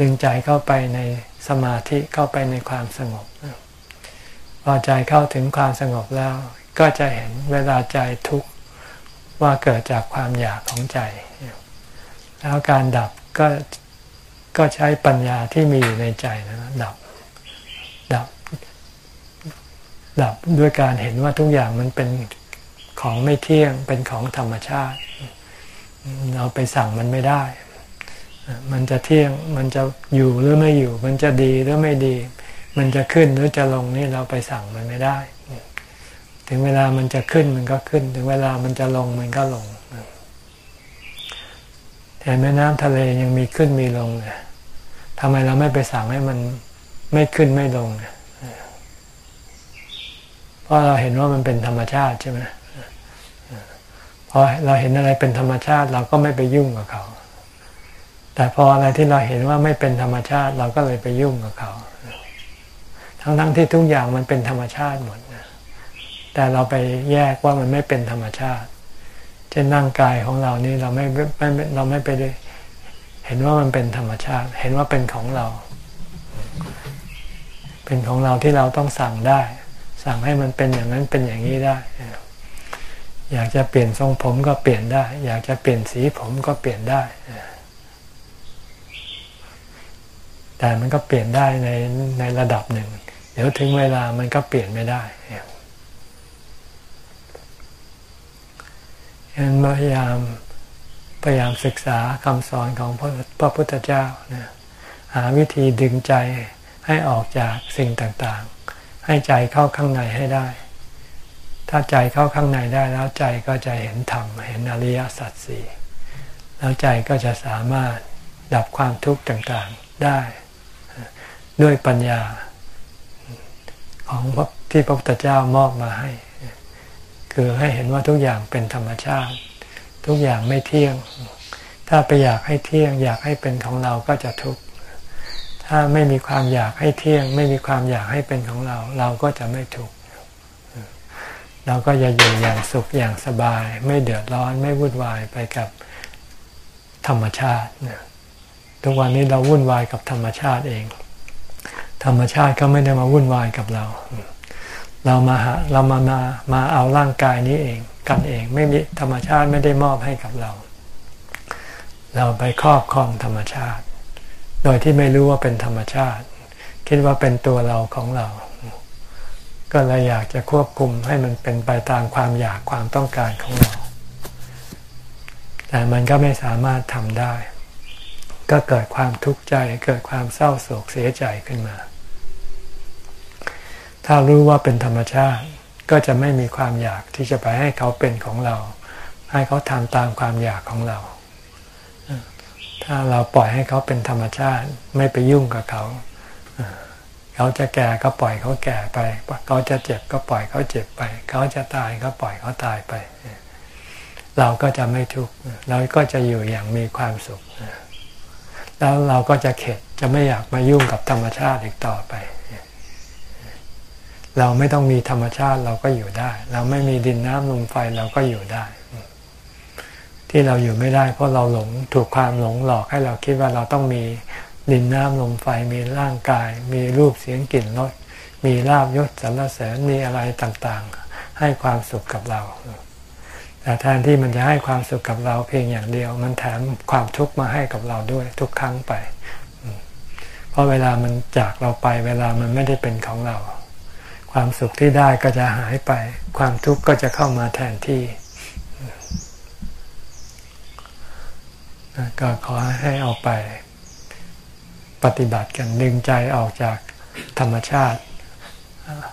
ดึงใจเข้าไปในสมาธิเข้าไปในความสงบ อใจเข้าถึงความสงบแล้ว ก็จะเห็นเวลาใจทุกข์ว่าเกิดจากความอยากของใจ แล้วการดับก็ก็ใช้ปัญญาที่มีอยู่ในใจนะดับดับ ดับด้วยการเห็นว่าทุกอย่างมันเป็นของไม่เที่ยงเป็นของธรรมชาติ เราไปสั่งมันไม่ได้ มันจะเที่ยงมันจะอยู่หรือไม่อยู่ มันจะดีหรือไม่ดี มันจะขึ้นหรือจะลงนี่เราไปสั่งมันไม่ได้ ถึงเวลามันจะขึ้นมันก็ขึ้น ถึงเวลามันจะลงมันก็ลงแต่แม่น้ำทะเลยังมีขึ้นมีลงเลยทำไมเราไม่ไปสั่งให้มันไม่ขึ้นไม่ลงเพราะเราเห็นว่ามันเป็นธรรมชาติใช่ไหมพอเราเห็นอะไรเป็นธรรมชาติ เราก็ไม่ไปยุ่งกับเขา แต่พออะไรที่เราเห็นว่าไม่เป็นธรรมชาติ เราก็เลยไปยุ่งกับเขา ทั้งๆทที่ทุกอย่างมันเป็นธรรมชาติหมดแต่เราไปแยกว่ามันไม่เป็นธรรมชาติ เช่นร่างกายของเรานี่เราไม่ไม่เราไม่ไปด้เห็นว่ามันเป็นธรรมชาติ เห็นว่าเป็นของเรา เป็นของเราที่เราต้องสั่งได้ สั่งให้มันเป็นอย่างนั้นเป็นอย่างนี้ได้ อยากจะเปลี่ยนทรงผมก็เปลี่ยนได้ อยากจะเปลี่ยนสีผมก็เปลี่ยนได้แต่มันก็เปลี่ยนได้ในในระดับหนึ่ง ดี๋ยวถึงเวลามันก็เปลี่ยนไม่ได้ฉะนั้นพยายามพยายามศึกษาคำสอนของพระพระพุทธเจ้านะหาวิธีดึงใจให้ออกจากสิ่งต่างๆ ให้ใจเข้าข้างในให้ได้ ถ้าใจเข้าข้างในได้แล้วใจก็จะเห็นธรรมเห็นอริยสัจสี่แล้วใจก็จะสามารถดับความทุกข์ต่างๆได้ ด้วยปัญญา ของที่พระพุทธเจ้ามอบมาให้ คือให้เห็นว่าทุกอย่างเป็นธรรมชาติ ทุกอย่างไม่เที่ยง ถ้าไปอยากให้เที่ยง อยากให้เป็นของเราก็จะทุกข์ถ้าไม่มีความอยากให้เที่ยง ไม่มีความอยากให้เป็นของเรา เราก็จะไม่ทุกข์เราก็จะอยู่อย่างสุขอย่างสบาย ไม่เดือดร้อนไม่วุ่นวายไปกับธรรมชาติทุกวันนี้เราวุ่นวายกับธรรมชาติเอง ธรรมชาติก็ไม่ได้มาวุ่นวายกับเรา เรามาหาเรามามามาเอาร่างกายนี้เองกันเองไม่มีธรรมชาติไม่ได้มอบให้กับเรา เราไปครอบครองธรรมชาติ โดยที่ไม่รู้ว่าเป็นธรรมชาติ คิดว่าเป็นตัวเราของเรา ก็เลยอยากจะควบคุมให้มันเป็นไปตามความอยากความต้องการของเรา แต่มันก็ไม่สามารถทำได้ ก็เกิดความทุกข์ใจเกิดความเศร้าโศกเสียใจขึ้นมา ถ้ารู้ว่าเป็นธรรมชาติก็จะไม่มีความอยากที่จะไปให้เขาเป็นของเรา ให้เขาทำตามความอยากของเรา ถ้าเราปล่อยให้เขาเป็นธรรมชาติไม่ไปยุ่งกับเขา เขาจะแก่ก็ปล่อยเขาแก่ไป เขาจะเจ็บก็ปล่อยเขาเจ็บไป เขาจะตายก็ปล่อยเขาตายไป เราก็จะไม่ทุกข์เราก็จะอยู่อย่างมีความสุข แล้วเราก็จะเข็ดจะไม่อยากมายุ่งกับธรรมชาติอีกต่อไป เราไม่ต้องมีธรรมชาติเราก็อยู่ได้ เราไม่มีดินน้ำลมไฟเราก็อยู่ได้ ที่เราอยู่ไม่ได้ เพราะเราหลงถูกความหลงหลอกให้เราคิดว่าเราต้องมีดินน้ำลมไฟมีร่างกาย มีรูปเสียงกลิ่นรสมีลาบยศสรรเสริญมีอะไรต่างๆ ให้ความสุขกับเรา แต่แทนที่มันจะให้ความสุขกับเราเพียงอย่างเดียว มันแถมความทุกข์มาให้กับเราด้วยทุกครั้งไป เพราะเวลามันจากเราไป เวลามันไม่ได้เป็นของเรา ความสุขที่ได้ก็จะหายไป ความทุกข์ก็จะเข้ามาแทนที่ก็ขอให้เอาไปปฏิบัติกันดึงใจออกจากธรรมชาติ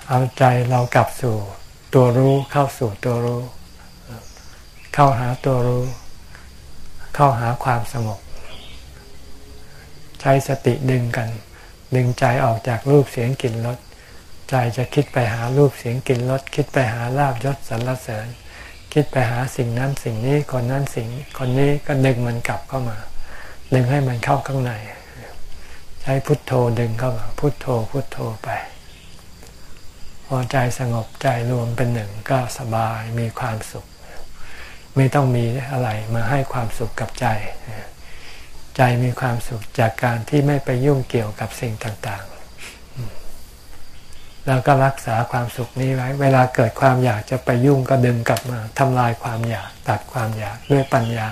เอาใจเรากลับสู่ตัวรู้เข้าสู่ตัวรู้ เข้าหาตัวรู้ เข้าหาความสงบ ใช้สติดึงกัน ดึงใจออกจากรูปเสียงกลิ่นรสใจจะคิดไปหารูปเสียงกลิ่นรสคิดไปหาลาบยศสรรเสริญ คิดไปหาสิ่งนั้นสิ่งนี้คนนั้นสิ่งคนนี้ก็ดึงมันกลับเข้ามา ดึงให้มันเข้าข้างใน ใช้พุทโธดึงเข้ามา พุทโธพุทโธไป พอใจสงบใจรวมเป็นหนึ่งก็สบายมีความสุข ไม่ต้องมีอะไรมาให้ความสุขกับใจ ใจมีความสุขจากการที่ไม่ไปยุ่งเกี่ยวกับสิ่งต่างๆ แล้วก็รักษาความสุขนี้ไว้ เวลาเกิดความอยากจะไปยุ่งก็ดึงกลับมาทำลายความอยากตัดความอยากด้วยปัญญา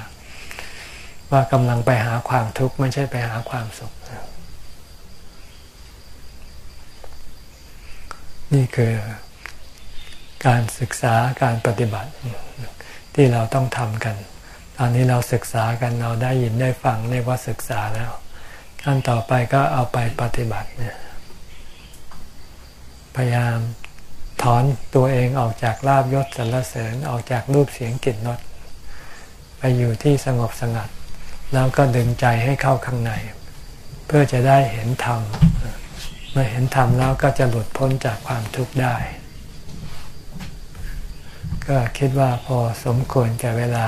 ว่ากำลังไปหาความทุกข์ไม่ใช่ไปหาความสุข นี่คือการศึกษาการปฏิบัติ ที่เราต้องทำกัน ตอนนี้เราศึกษากันเราได้ยินได้ฟังเรียกว่าศึกษาแล้ว ขั้นต่อไปก็เอาไปปฏิบัติเนี่ยพยายามถอนตัวเองออกจากลาบยศสรรเสริญออกจากรูปเสียงกลิ่นรสไปอยู่ที่สงบสงัด แล้วก็ดึงใจให้เข้าข้างใน เพื่อจะได้เห็นธรรมเมื่อเห็นธรรมแล้วก็จะหลุดพ้นจากความทุกข์ได้ ก็คิดว่าพอสมควรแก่เวลา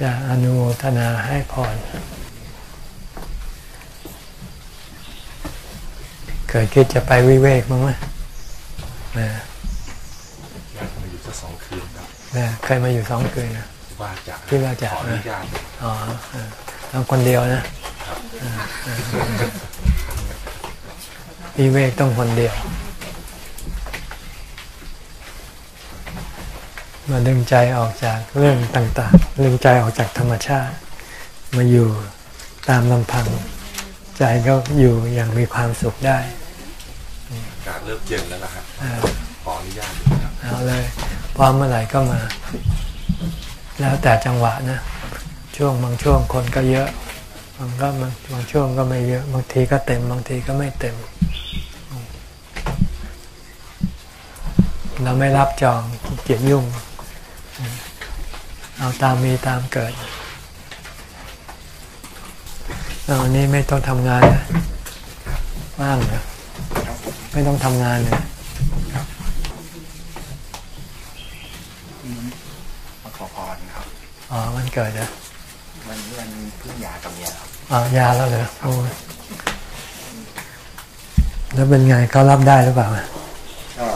จะอนุโมทนาให้พรเคยคิดจะไปวิเวกมั้งไหมนะอยากมาอยู่สักสองคืนครับนะเคยมาอยู่สองคืนนะว่าจะที่ว่าจะขออนุญาตอ๋อทำคนเดียวนะวิเวกต้องคนเดียว มาดึงใจออกจากเรื่องต่างๆ ดึงใจออกจากธรรมชาติ มาอยู่ตามลำพัง ใจก็อยู่อย่างมีความสุขได้การเริ่มเย็นแล้วนะครับขออนุญาตเอาเลยพร้อมเมื่อไหร่ก็มา แล้วแต่จังหวะนะ ช่วงบางช่วงคนก็เยอะบางก็บางช่วงก็ไม่เยอะบางทีก็เต็มบางทีก็ไม่เต็ม เราไม่รับจองเกียจยุ่ง เอาตามมีตามเกิดเอาวันนี้ไม่ต้องทำงานนะว่างนะไม่ต้องทำงานเลยมาขอพรครับ อ๋อมันเกิดนะมันมันเพิ่งยากับเมียครับอ๋อยาแล้วเหรอโอ้แล้วเป็นไงเขารับได้หรือเปล่าก็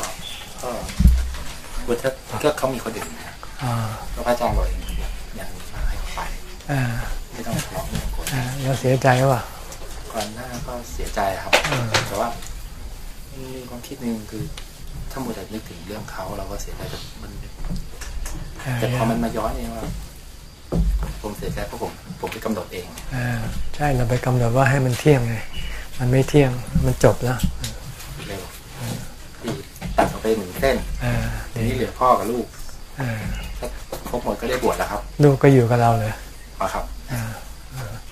ก็ก็เขามีคนอื่นก็พระอาจารย์บอก แล้วเสียใจหรือเปล่าก่อนหน้าก็เสียใจครับ แต่ว่ามีความคิดหนึ่งคือ ถ้ามัวแต่นึกถึงเรื่องเขาเราก็เสียใจแต่มันแต่พอมันมาย้อนเองว่าผมเสียใจเพราะผมผมไปกำหนดเองอใช่เราไปกำหนดว่าให้มันเที่ยงไงมันไม่เที่ยงมันจบแล้วเร็วที่ตัดออกไปหนึ่งเส้นทีนี้เหลือพ่อกับลูกครบหมดก็ได้บวชแล้วครับ ลูกก็อยู่กับเราเลยมาครับ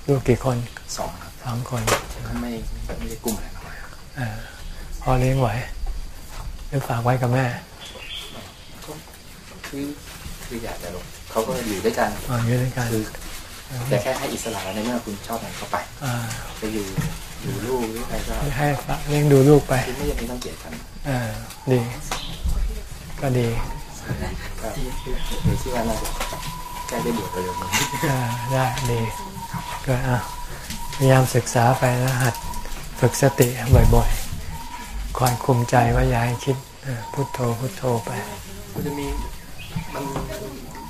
ลูกกี่คนสองครับสองคนก็ไม่ไม่ได้กุ้มอะไรหรอกพอเลี้ยงไหวหรือฝากไว้กับแม่คือคืออยากจะลงเขาก็อยู่ด้วยกันอยู่ด้วยกันคือแต่แค่ให้อิสระในเมื่อคุณชอบมันเข้าไปไปอยู่อยู่ลูกหรืออะไรก็ให้เลี้ยงดูลูกไปไม่ยังไม่ต้องเกลียดกันอ่าดี ก็ดีก็ที่ว่าน่าจะใกล้ได้บวชเร็วนี้ได้ดี ก็อะพยายามศึกษาไปนะหัดฝึกสติบ่อยๆคอยคุมใจว่าอย่าให้คิดพุทโธพุทโธไปมันจะมีมัน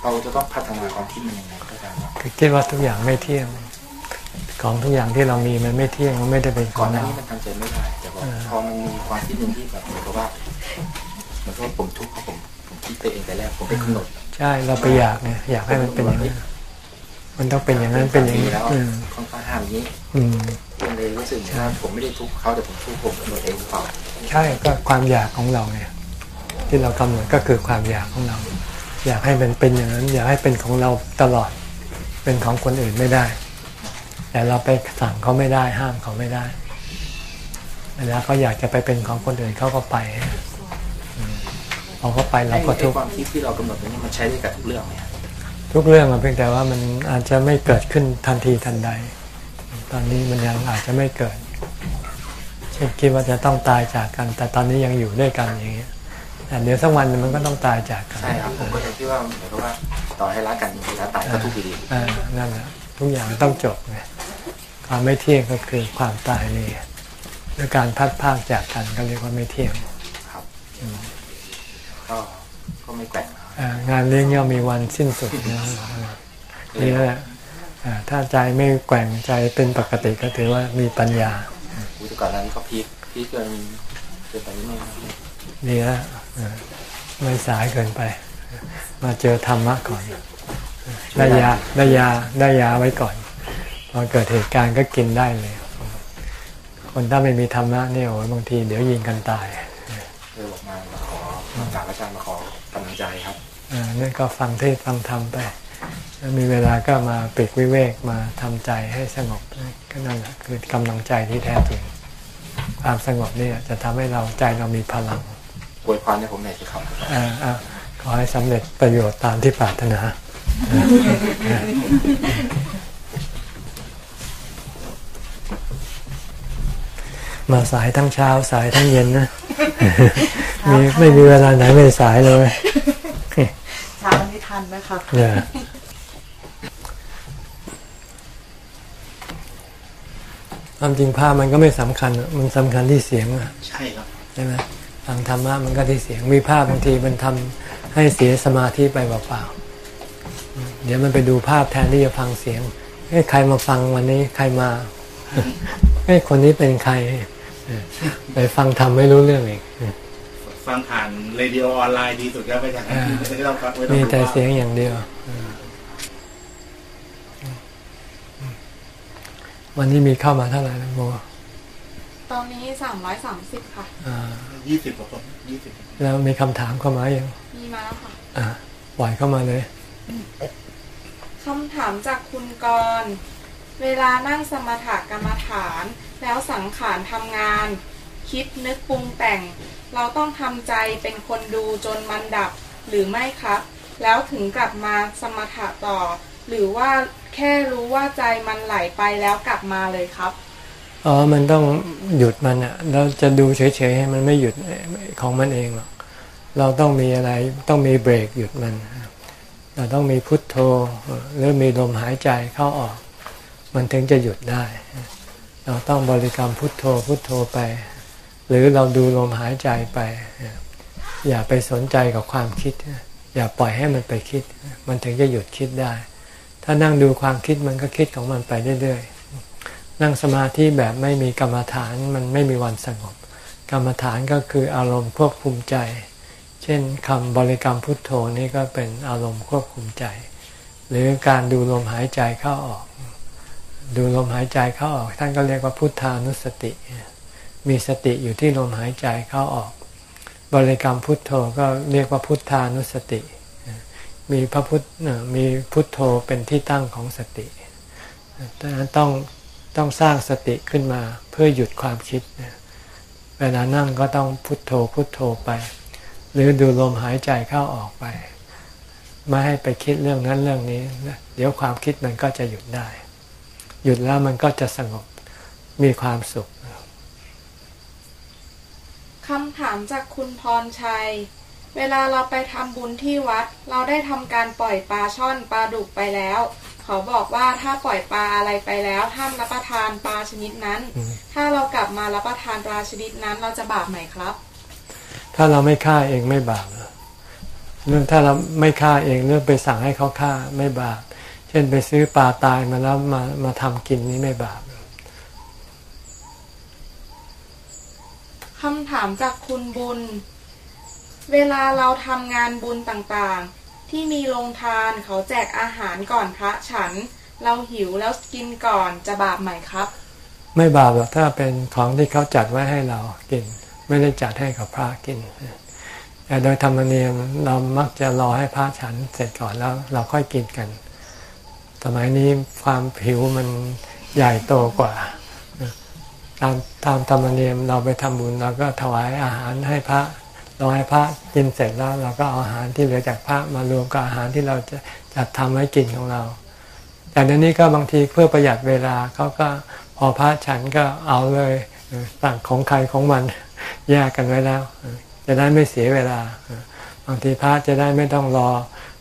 เราจะต้องพัฒนาความคิดมันยังไงก็ได้คือคิดว่าทุกอย่างไม่เที่ยง ของทุกอย่างที่เรามีมันไม่เที่ยงมันไม่ได้เป็นก่อนหน้านี้มันทำใจไม่ได้แต่พอมันมีความคิดหนึ่งที่แบบเหมือนกับว่าเหมือนกับผมทุกข์เพราะผมคิดไปเองแต่แรกผมไปกำหนดใช่เราไปอยากไงอยากให้มันเป็นอย่างนั้น มันต้องเป็นอย่างนั้นเป็นอย่างนี้แล้วค่อนข้างห้ามนี้อืมเลยรู้สึกว่าผมไม่ได้ทุกข์เขาแต่ผมทุกข์ผมกำหนดเองหรือเปล่าใช่ก็ความอยากของเราไงที่เรากำหนดก็คือความอยากของเรา อยากให้มันเป็นอย่างนั้น อยากให้เป็นของเราตลอด เป็นของคนอื่นไม่ได้ แต่เราไปสั่งเขาไม่ได้ ห้ามเขาไม่ได้เวลาเขาอยากจะไปเป็นของคนอื่นเขาก็ไปพอเขาไปเราก็ทุกความคิดที่เรากำหนดนี้มันใช้ได้กับทุกเรื่องไหม ทุกเรื่องมันเพียงแต่ว่ามันอาจจะไม่เกิดขึ้นทันทีทันใด ตอนนี้มันยังอาจจะไม่เกิดเช่นคิดว่าจะต้องตายจากกัน แต่ตอนนี้ยังอยู่ด้วยกันอย่างเงี้ยแต่เดี๋ยวสักวันมันก็ต้องตายจากกันใช่ครับผมก็ยังคิดว่าเหมือนกับว่าต่อให้รักกันแล้วตายก็ทุกข์อยู่ดีอ่านั่นแหละทุกอย่างต้องจบไงความไม่เที่ยงก็คือความตายนี่ด้วยการพัดพากจากกันก็เรียกว่าไม่เที่ยงครับก็ก็ไม่แกว่งนะครับอ่า งานเลี้ยงย่อมมีวันสิ้นสุดนะนี่แหละอ่าถ้าใจไม่แกว่งใจเป็นปกติก็ถือว่ามีปัญญาอุยแต่ก่อนนั้นก็พีคพีคเกินเกินไปนิดนึงดีแล้วอ่าไม่สายเกินไป มาเจอธรรมะก่อนได้ยาได้ยาได้ยาไว้ก่อนพอเกิดเหตุการณ์ก็กินได้เลยคนถ้าไม่มีธรรมะเนี่ยโอ้ยบางทีเดี๋ยวยิงกันตายเลยบอกมามาขอ นั่นก็ฟังเทศน์ฟังธรรมไปแล้วมีเวลาก็มาปลีกวิเวกมาทำใจให้สงบก็นั่นแหละคือกำลังใจที่แท้จริงความสงบเนี่ยจะทำให้เราใจเรามีพลังอวยพรให้ผมหน่อยสิครับอ่าอ่าขอให้สำเร็จประโยชน์ตามที่ปรารถนามาสายทั้งเช้าสายทั้งเย็นนะมีไม่มีเวลาไหนไม่สายเลยเช้านี้ทันไหมครับเนี่ยความจริงภาพมันก็ไม่สำคัญอะมันสำคัญที่เสียงอะใช่ครับใช่ไหมฟังธรรมะมันก็ที่เสียงมีภาพบางทีมันทำให้เสียสมาธิไปเปล่าๆเดี๋ยวมันไปดูภาพแทนที่จะฟังเสียงเอ้ยใครมาฟังวันนี้ใครมาเอ้ยคนนี้เป็นใครเออไปฟังทำไม่รู้เรื่องอีก ฟังผ่านเรดิโอออนไลน์ดีสุดครับอาจารย์อ่าไม่ต้องฟังไม่ต้องมีดูแต่ว่าเสียงอย่างเดียว วันนี้มีเข้ามาเท่าไหร่แล้วโมตอนนี้สามร้อยสามสิบค่ะอ่ายี่สิบกว่าคนยี่สิบแล้วมีคำถามเข้ามาอย่างมีมาแล้วค่ะอ่าปล่อยเข้ามาเลยคำถามจากคุณกรณ์เวลานั่งสมถกรรมฐาน แล้วสังขารทำงาน คิดนึกปรุงแต่ง เราต้องทำใจเป็นคนดูจนมันดับหรือไม่ครับ แล้วถึงกลับมาสมถะต่อ หรือว่าแค่รู้ว่าใจมันไหลไปแล้วกลับมาเลยครับอ๋อมันต้องหยุดมันอะเราจะดูเฉยๆให้มันไม่หยุดของมันเองหรอกเราต้องมีอะไรต้องมีเบรกหยุดมัน เราต้องมีพุทโธหรือมีลมหายใจเข้าออก มันถึงจะหยุดได้ เราต้องบริกรรมพุทโธพุทโธไป หรือเราดูลมหายใจไป อย่าไปสนใจกับความคิด อย่าปล่อยให้มันไปคิด มันถึงจะหยุดคิดได้ ถ้านั่งดูความคิดมันก็คิดของมันไปเรื่อยๆนั่งสมาธิแบบไม่มีกรรมฐานมันไม่มีวันสงบ กรรมฐานก็คืออารมณ์ควบคุมใจ เช่นคำบริกรรมพุทโธนี่ก็เป็นอารมณ์ควบคุมใจ หรือการดูลมหายใจเข้าออก ดูลมหายใจเข้าออก ท่านก็เรียกว่าพุทธานุสติ มีสติอยู่ที่ลมหายใจเข้าออก บริกรรมพุทโธก็เรียกว่าพุทธานุสติ มีพระพุทธมีพุทโธเป็นที่ตั้งของสติดังนั้นต้องต้องสร้างสติขึ้นมาเพื่อหยุดความคิด เวลานั่งก็ต้องพุทโธพุทโธไป หรือดูลมหายใจเข้าออกไปไม่ให้ไปคิดเรื่องนั้นเรื่องนี้ เดี๋ยวความคิดมันก็จะหยุดได้ หยุดแล้วมันก็จะสงบมีความสุข คำถามจากคุณพรชัย เวลาเราไปทำบุญที่วัด เราได้ทำการปล่อยปลาช่อนปลาดุกไปแล้ว เขาบอกว่าถ้าปล่อยปลาอะไรไปแล้วห้ามรับประทานปลาชนิดนั้นอืมถ้าเรากลับมารับประทานปลาชนิดนั้น เราจะบาปไหมครับ ถ้าเราไม่ฆ่าเองไม่บาปนะเรื่องถ้าเราไม่ฆ่าเองเรื่องไปสั่งให้เขาฆ่าไม่บาป เช่นไปซื้อปลาตายมาแล้วมามาทำกินนี่ไม่บาป คำถามจากคุณบุญ เวลาเราทำงานบุญต่างๆ ที่มีโรงทานเขาแจกอาหารก่อนพระฉัน เราหิวแล้วกินก่อนจะบาปไหมครับ ไม่บาปหรอกถ้าเป็นของที่เขาจัดไว้ให้เรากิน ไม่ได้จัดให้กับพระกินแต่โดยธรรมเนียมเรามักจะรอให้พระฉันเสร็จก่อนแล้ว เราค่อยกินกัน สมัยนี้ความผิวมันใหญ่โตกว่า ตามตามธรรมเนียมเราไปทำบุญเราก็ถวายอาหารให้พระเราให้พระกินเสร็จแล้วเราก็เอาอาหารที่เหลือจากพระมารวมกับอาหารที่เราจะจัดทำไว้กินของเรา แต่เดี๋ยวนี้ก็บางทีเพื่อประหยัดเวลาเขาก็พอพระฉันก็เอาเลยต่างของใครของมันแยกกันไว้แล้ว จะได้ไม่เสียเวลา บางทีพระจะได้ไม่ต้องรอ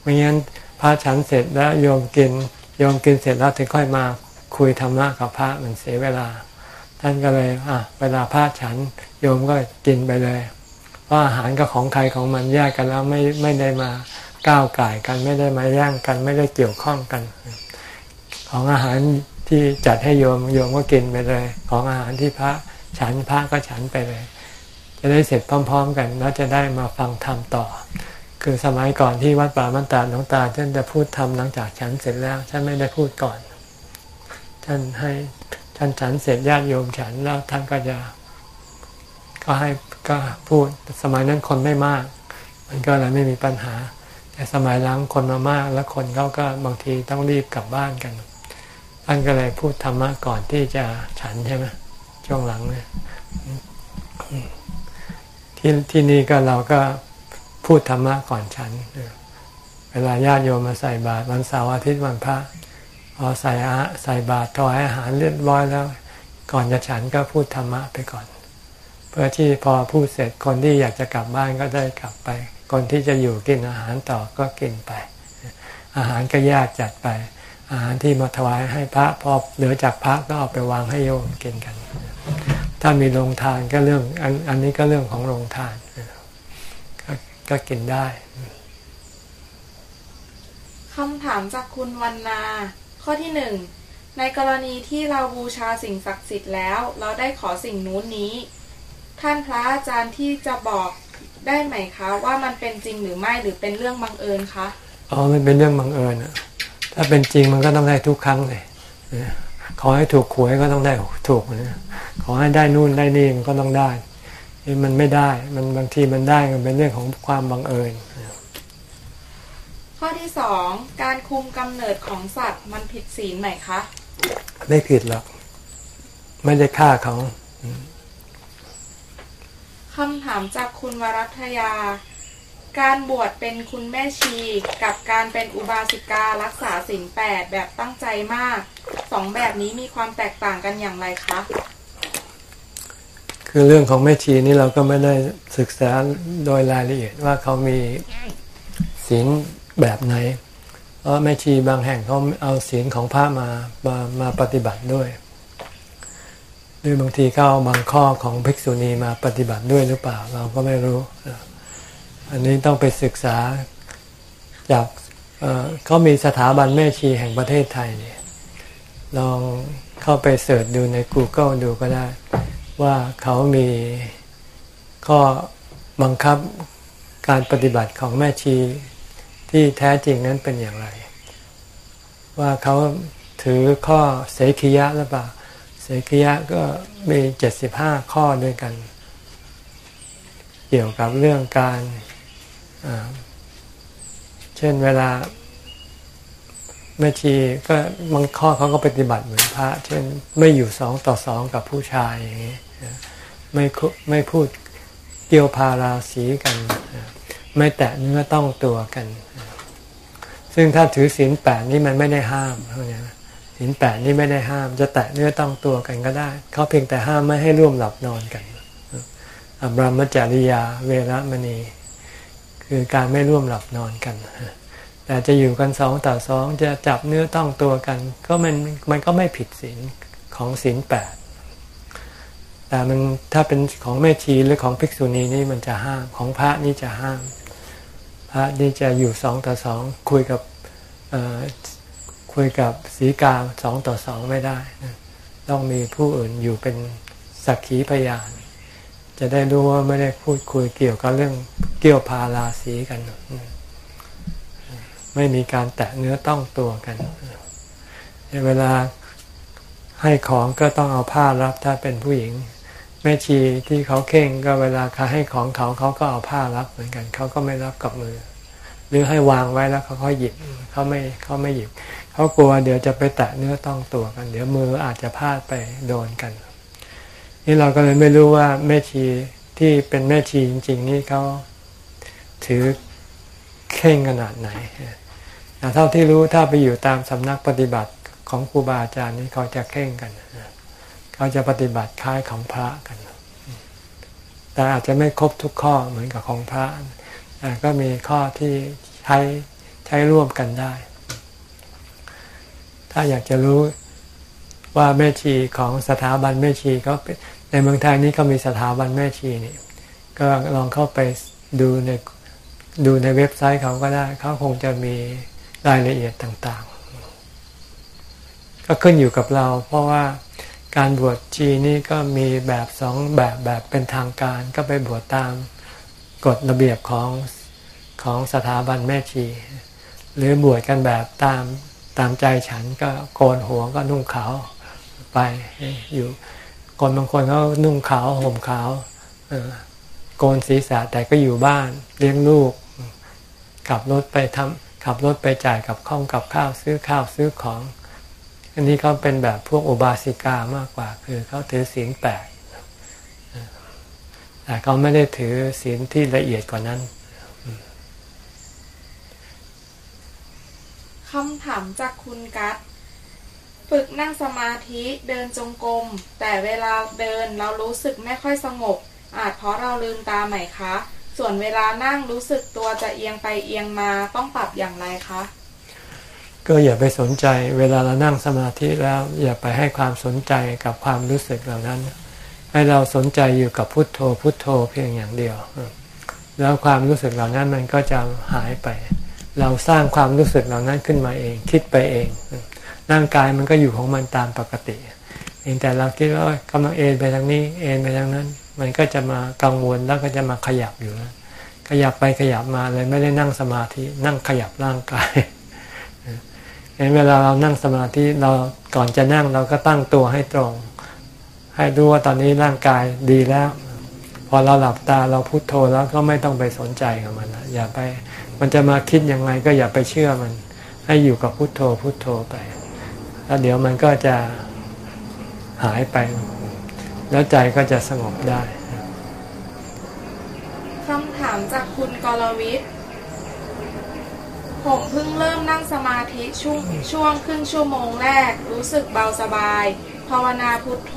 ไม่งั้นพระฉันเสร็จแล้วโยมกินโยมกินเสร็จแล้วถึงค่อยมาคุยธรรมะกับพระมันเสียเวลา ท่านก็เลยอะเวลาพระฉันโยมก็กินไปเลย เพราะอาหารก็ของใครของมันแยกกันแล้วไม่ไม่ได้มาก้าวไก่กันไม่ได้มาแย่งกันไม่ได้เกี่ยวข้องกัน ของอาหารที่จัดให้โยมโยมก็กินไปเลย ของอาหารที่พระฉันพระก็ฉันไปเลย จะได้เสร็จพร้อม ๆ กันแล้วจะได้มาฟังธรรมต่อ คือสมัยก่อนที่วัดป่ามันตาหลวงตาท่านจะพูดธรรมหลังจากฉันเสร็จแล้วท่านไม่ได้พูดก่อน ท่านให้านฉันเสร็จญาติโยมฉันแล้วท่านก็จะก็ให้ก็พูดสมัยนั้นคนไม่มาก มันก็เลยไม่มีปัญหา แต่สมัยหลังคนมามาก แล้วคนเขาก็บางทีต้องรีบกลับบ้านกันท่านก็เลยพูดธรรมะก่อนที่จะฉันใช่ไหมช่วงหลังเนี่ยที่ที่นี่ก็เราก็พูดธรรมะก่อนฉัน เวลาญาติโยมมาใส่บาตรวันเสาร์อาทิตย์วันพระ พอใส่อาใส่บาตรถวายอาหารเรียบร้อยแล้ว ก่อนจะฉันก็พูดธรรมะไปก่อน เพื่อที่พอพูดเสร็จคนที่อยากจะกลับบ้านก็ได้กลับไป คนที่จะอยู่กินอาหารต่อก็กินไป อาหารก็ยากจัดไป อาหารที่มาถวายให้พระพอเหลือจากพระก็เอาไปวางให้โยมกินกัน ถ้ามีโรงทานก็เรื่องอันอันนี้ก็เรื่องของโรงทานกก็กินได้คำถามจากคุณวันนา ข้อที่หนึ่งในกรณีที่เราบูชาสิ่งศักดิ์สิทธิ์แล้ว เราได้ขอสิ่งนู้นนี้ ท่านพระอาจารย์ที่จะบอกได้ไหมคะว่ามันเป็นจริงหรือไม่หรือเป็นเรื่องบังเอิญคะอ๋อมันเป็นเรื่องบังเอิญอะถ้าเป็นจริงมันก็ต้องได้ทุกครั้งเลยขอให้ถูกหวยก็ต้องได้ถูกนะขอให้ได้นู่นได้นี่มันก็ต้องได้มันไม่ได้ มันบางทีมันได้มันเป็นเรื่องของความบังเอิญ ข้อที่สองการคุมกำเนิดของสัตว์มันผิดศีลไหมคะ ไม่ผิดหรอกไม่ได้ฆ่าเขาคำถามจากคุณวรัตยา การบวชเป็นคุณแม่ชีกับการเป็นอุบาสิการักษาศีลแปดแบบตั้งใจมาก สองแบบนี้มีความแตกต่างกันอย่างไรคะ คือเรื่องของแม่ชีนี่เราก็ไม่ได้ศึกษาโดยรายละเอียดว่าเขามีศีล แบบไหนเพราะแม่ชีบางแห่งเขาเอาศีลของพระมามามาปฏิบัติด้วยหรือบางทีเขาเอาบางข้อของภิกษุณีมาปฏิบัติด้วยหรือเปล่า เราก็ไม่รู้ อันนี้ต้องไปศึกษาจากเขามีสถาบันแม่ชีแห่งประเทศไทยเนี่ยลองเข้าไปเสิร์ชดูใน Google ดูก็ได้ ว่าเขามีข้อบังคับการปฏิบัติของแม่ชี ที่แท้จริงนั้นเป็นอย่างไร ว่าเขาถือข้อเสขียะหรือเปล่า เสขียะก็มีเจ็ดสิบห้าข้อด้วยกัน เกี่ยวกับเรื่องการเช่นเวลาแม่ชีก็บางข้อเขาก็ปฏิบัติเหมือนพระ เช่นไม่อยู่สองต่อสองกับผู้ชายอย่างนี้ไม่ไม่พูดเกี่ยวพาราสีกัน ไม่แตะเนื้อต้องตัวกัน ซึ่งถ้าถือศีลแปดนี่มันไม่ได้ห้ามเท่านี้ศีลแปดนี่ไม่ได้ห้าม จะแตะเนื้อต้องตัวกันก็ได้ เขาเพียงแต่ห้ามไม่ให้ร่วมหลับนอนกันอบรมจริยาเวรมณี คือการไม่ร่วมหลับนอนกันแต่จะอยู่กันสองต่อสองจะจับเนื้อต้องตัวกัน ก็มันมันก็ไม่ผิดศีลของศีลแปดแต่มันถ้าเป็นของแม่ชีหรือของภิกษุณีนี่มันจะห้ามของพระนี่จะห้าม พระนี่จะอยู่สองต่อสองคุยกับคุยกับสีกาสองต่อสองไม่ได้ ต้องมีผู้อื่นอยู่เป็นสักขีพยาน จะได้รู้ว่าไม่ได้พูดคุยเกี่ยวกับเรื่องเกี่ยวพาราสีกัน ไม่มีการแตะเนื้อต้องตัวกันเวลาให้ของก็ต้องเอาผ้ารับถ้าเป็นผู้หญิง แม่ชีที่เขาเข่งก็เวลาเขาให้ของเขาเขาก็เอาผ้ารับเหมือนกัน เขาก็ไม่รับกับมือ หรือให้วางไว้แล้วเขาค่อยหยิบเขาไม่เขาไม่หยิบเขากลัวเดี๋ยวจะไปแตะเนื้อต้องตัวกัน เดี๋ยวมืออาจจะพลาดไปโดนกัน นี่เราก็เลยไม่รู้ว่าแม่ชีที่เป็นแม่ชีจริง ๆ นี่เขาถือเข่งขนาดไหนเท่าที่รู้ถ้าไปอยู่ตามสำนักปฏิบัติของครูบาอาจารย์นี่เขาจะเข่งกันเขาจะปฏิบัติคล้ายของพระกัน แต่อาจจะไม่ครบทุกข้อเหมือนกับของพระแต่ก็มีข้อที่ใช้ใช้ร่วมกันได้ ถ้าอยากจะรู้ว่าแม่ชีของสถาบันแม่ชีเขาในเมืองไทยนี้ก็มีสถาบันแม่ชีนี่ ก็ลองเข้าไปดูในดูในเว็บไซต์เขาก็ได้ เขาคงจะมีรายละเอียดต่างๆ ก็ขึ้นอยู่กับเรา เพราะว่า การบวชชีนี่ก็มีแบบสองแบบแบบเป็นทางการ ก็ไปบวชตามกฎระเบียบของของสถาบันแม่ชี หรือบวชกันแบบตามตามใจฉันก็โกนหัวก็นุ่งขาวไปอยู่คนบางคนเขานุ่งขาวห่มขาวโกนศีรษะแต่ก็อยู่บ้านเลี้ยงลูก ขับรถไปทำขับรถไปจ่ายกับข้องกับข้าวซื้อข้าวซื้อของ อันนี้เขาเป็นแบบพวกอุบาสิกามากกว่า คือเขาถือศีลแปดแต่เขาไม่ได้ถือศีลที่ละเอียดกว่านั้นคำถามจากคุณกัตฝึกนั่งสมาธิเดินจงกรมแต่เวลาเดินเรารู้สึกไม่ค่อยสงบ อาจเพราะเราลืมตาไหมคะ ส่วนเวลานั่งรู้สึกตัวจะเอียงไปเอียงมาต้องปรับอย่างไรคะ ก็อย่าไปสนใจ เวลาเรานั่งสมาธิแล้ว อย่าไปให้ความสนใจกับความรู้สึกเหล่านั้น ให้เราสนใจอยู่กับพุทโธพุทโธเพียงอย่างเดียว แล้วความรู้สึกเหล่านั้นมันก็จะหายไป เราสร้างความรู้สึกเหล่านั้นขึ้นมาเอง คิดไปเอง ร่างกายมันก็อยู่ของมันตามปกติเองแต่เราคิดว่ากำลังเอ็นไปทางนี้เอ็นไปทางนั้น มันก็จะมากังวลแล้วก็จะมาขยับอยู่นะขยับไปขยับมาเลยไม่ได้นั่งสมาธินั่งขยับร่างกาย เห็นเวลาเรานั่งสมาธิเราก่อนจะนั่งเราก็ตั้งตัวให้ตรง ให้รู้ว่าตอนนี้ร่างกายดีแล้ว พอเราหลับตาเราพุโทโธแล้วก็ไม่ต้องไปสนใจกับมันนะอย่าไป มันจะมาคิดยังไงก็อย่าไปเชื่อมัน ให้อยู่กับพุโทโธพุโทโธไป แล้วเดี๋ยวมันก็จะหายไป แล้วใจก็จะสงบได้คำถามจากคุณกรวิทย์ ผมเพิ่งเริ่มนั่งสมาธิช่วงช่วงครึ่งชั่วโมงแรก รู้สึกเบาสบาย ภาวนาพุทโธ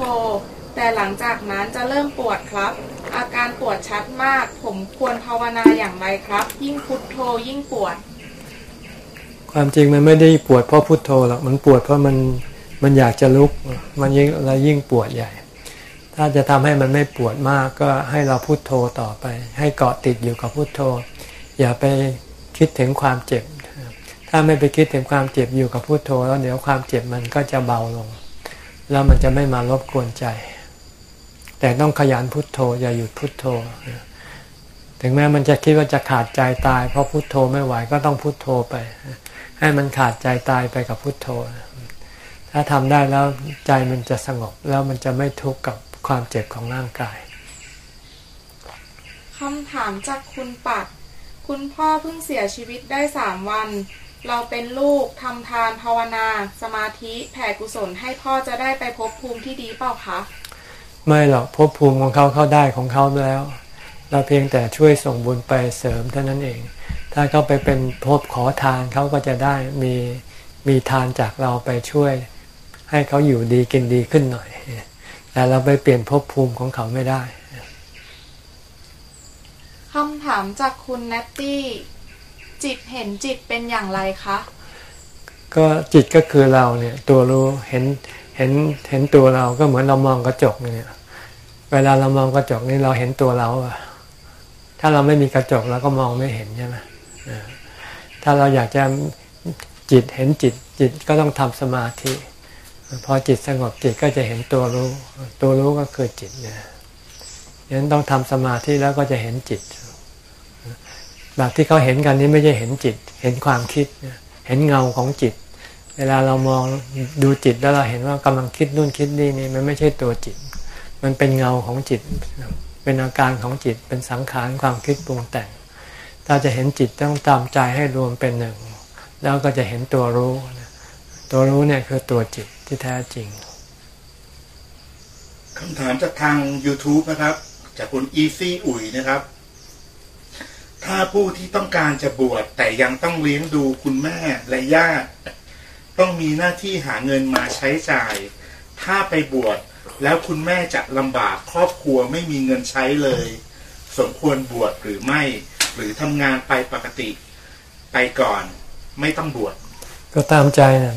แต่หลังจากนั้นจะเริ่มปวดครับ อาการปวดชัดมาก ผมควรภาวนาอย่างไรครับ ยิ่งพุทโธยิ่งปวด ความจริงมันไม่ได้ปวดเพราะพุทโธหรอกมันปวดเพราะมันมันอยากจะลุกมันยิ่งอะไรยิ่งปวดใหญ่ ถ้าจะทำให้มันไม่ปวดมากก็ให้เราพุโทโธต่อไป ให้เกาะติดอยู่กับพุโทโธ อย่าไปคิดถึงความเจ็บ ถ้าไม่ไปคิดถึงความเจ็บอยู่กับพุโทโธแล้วเดี๋ยวความเจ็บมันก็จะเบาลง แล้วมันจะไม่มารบกวนใจ แต่ต้องขยันพุโทโธอย่าหยุดพุโทโธ ถึงแม้มันจะคิดว่าจะขาดใจตาย เพราะพุโทโธไม่ไหวก็ต้องพุโทโธไป ให้มันขาดใจตายไปกับพุทโธ ถ้าทำได้แล้วใจมันจะสงบแล้วมันจะไม่ทุกข์กับความเจ็บของร่างกายคำถามจากคุณปัด คุณพ่อเพิ่งเสียชีวิตได้สามวัน เราเป็นลูกทำทานภาวนา สมาธิแผ่กุศลให้พ่อจะได้ไปพบภูมิที่ดีเปล่าคะไม่หรอกพบภูมิของเขาเข้าได้ของเขาแล้ว เราเพียงแต่ช่วยส่งบุญไปเสริมเท่านั้นเอง ถ้าเขาไปเป็นพบขอทานเขาก็จะได้มีมีทานจากเราไปช่วย ให้เขาอยู่ดีกินดีขึ้นหน่อย แต่เราไปเปลี่ยนภพภูมิของเขาไม่ได้คำถามจากคุณแนตตี้ จิตเห็นจิตเป็นอย่างไรคะ ก็จิตก็คือเราเนี่ย ตัวรู้เห็นเห็นเห็นตัวเราก็เหมือนเรามองกระจกเนี่ยเวลาเรามองกระจกนี่เราเห็นตัวเราอะถ้าเราไม่มีกระจกเราก็มองไม่เห็นใช่ไหมถ้าเราอยากจะจิตเห็นจิตจิตก็ต้องทำสมาธิพอจิตสงบจิตก็จะเห็นตัวรู้ ตัวรู้ก็คือจิตเนี่ยยันต้องทำสมาธิแล้วก็จะเห็นจิต แบบที่เขาเห็นกันนี้ไม่ใช่เห็นจิต เห็นความคิด เห็นเงาของจิต เวลาเรามองดูจิตแล้วเราเห็นว่ากำลังคิดนู่นคิดนี่นี่มันไม่ใช่ตัวจิต มันเป็นเงาของจิต เป็นอาการของจิต เป็นสังขารความคิดปรุงแต่ง ถ้าจะเห็นจิตต้องตามใจให้รวมเป็นหนึ่ง แล้วก็จะเห็นตัวรู้ ตัวรู้เนี่ยคือตัวจิตที่แท้จริงคำถามจากทาง YouTube นะครับ จากคุณอีซี่อุ๋ยนะครับ ถ้าผู้ที่ต้องการจะบวชแต่ยังต้องเลี้ยงดูคุณแม่และญาติต้องมีหน้าที่หาเงินมาใช้จ่าย ถ้าไปบวชแล้วคุณแม่จะลำบากครอบครัวไม่มีเงินใช้เลย สมควรบวชหรือไม่ หรือทำงานไปปกติ ไปก่อนไม่ต้องบวชก็ตามใจนะ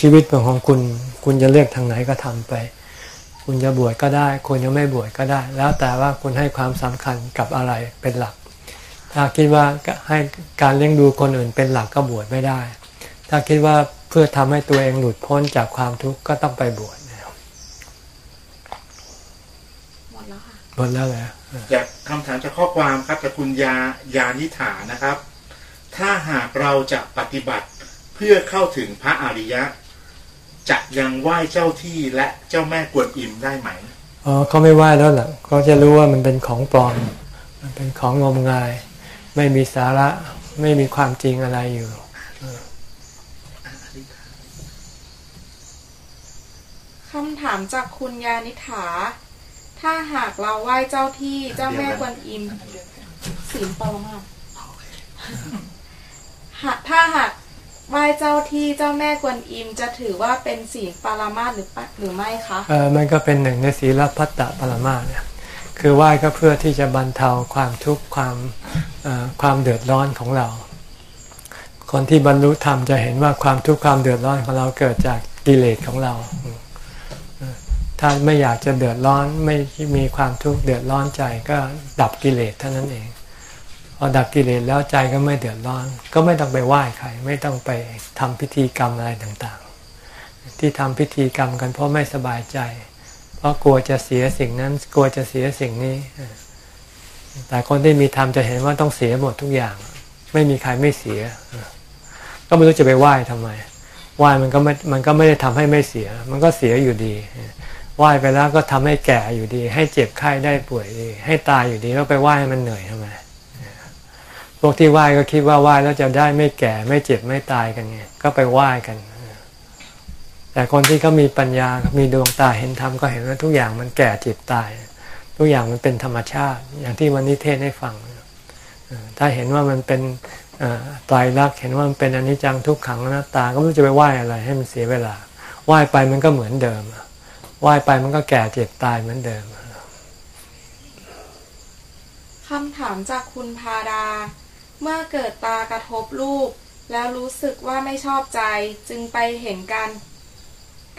ชีวิตของคุณ คุณจะเลือกทางไหนก็ทำไป คุณจะบวชก็ได้ คุณจะไม่บวชก็ได้ แล้วแต่ว่าคุณให้ความสำคัญกับอะไรเป็นหลัก ถ้าคิดว่าให้การเลี้ยงดูคนอื่นเป็นหลักก็บวชไม่ได้ ถ้าคิดว่าเพื่อทำให้ตัวเองหลุดพ้นจากความทุกข์ก็ต้องไปบวชหมดแล้วค่ะหมดแล้วเหรอจากคำถามจากข้อความครับจากคุณยายานิฐานะครับ ถ้าหากเราจะปฏิบัติเพื่อเข้าถึงพระอริยะ จะยังไหว้เจ้าที่และเจ้าแม่กวนอิมได้ไหมอ๋อเขาไม่ไหว้แล้วล่ะเขาจะรู้ว่ามันเป็นของปลอม มันเป็นของงมงาย ไม่มีสาระไม่มีความจริงอะไรอยู่คำถามจากคุณยานิถา ถ้าหากเราไหว้เจ้าที่เจ้าแม่กวนอิมศีลปรมาถ้าหากไหว้เจ้าที่เจ้าแม่กวนอิมจะถือว่าเป็นศีลปารามาหรือหรือไม่คะเออมันก็เป็นหนึ่งในศีลพัตตปารามาเนี่ย คือไหว้ก็เพื่อที่จะบรรเทาความทุกข์ความความเดือดร้อนของเรา คนที่บรรลุธรรมจะเห็นว่าความทุกข์ความเดือดร้อนของเราเกิดจากกิเลสของเรา ถ้าไม่อยากจะเดือดร้อนไม่มีความทุกข์เดือดร้อนใจก็ดับกิเลสเท่านั้นเองพอดับกิเลสแล้วใจก็ไม่เดือดร้อน ก็ไม่ต้องไปไหว้ใครไม่ต้องไปทำพิธีกรรมอะไรต่างๆ ที่ทำพิธีกรรมกันเพราะไม่สบายใจ ราะกลัวจะเสียสิ่งนั้น กลัวจะเสียสิ่งนี้ แต่คนที่มีธรรมจะเห็นว่าต้องเสียหมดทุกอย่าง ไม่มีใครไม่เสีย ก็ไม่รู้จะไปไหว้ทำไม ไหว้มันก็ไม่ มันก็ไม่ได้ทำให้ไม่เสีย มันก็เสียอยู่ดี ไหว้ไปแล้วก็ทำให้แก่อยู่ดี ให้เจ็บไข้ได้ป่วยดี ให้ตายอยู่ดีแล้วไปไหว้มันเหนื่อยทำไม พวกที่ไหว้ก็คิดว่าไหว้แล้วจะได้ไม่แก่ไม่เจ็บไม่ตายกันไง ก็ไปไหว้กัน แต่คนที่เขามีปัญญา มีดวงตาเห็นธรรมก็เห็นว่าทุกอย่างมันแก่เจ็บตาย ทุกอย่างมันเป็นธรรมชาติ อย่างที่วันนี้เทศให้ฟัง ถ้าเห็นว่ามันเป็นตายรักเห็นว่ามันเป็นอนิจจังทุกขังหน้าตา ก็ไม่รู้จะไปไหว้อะไรให้มันเสียเวลา ไหว้ไปมันก็เหมือนเดิม ไหว้ไปมันก็แก่เจ็บตายเหมือนเดิมคำถามจากคุณพาดา เมื่อเกิดตากระทบรูป แล้วรู้สึกว่าไม่ชอบใจจึงไปเห็นการ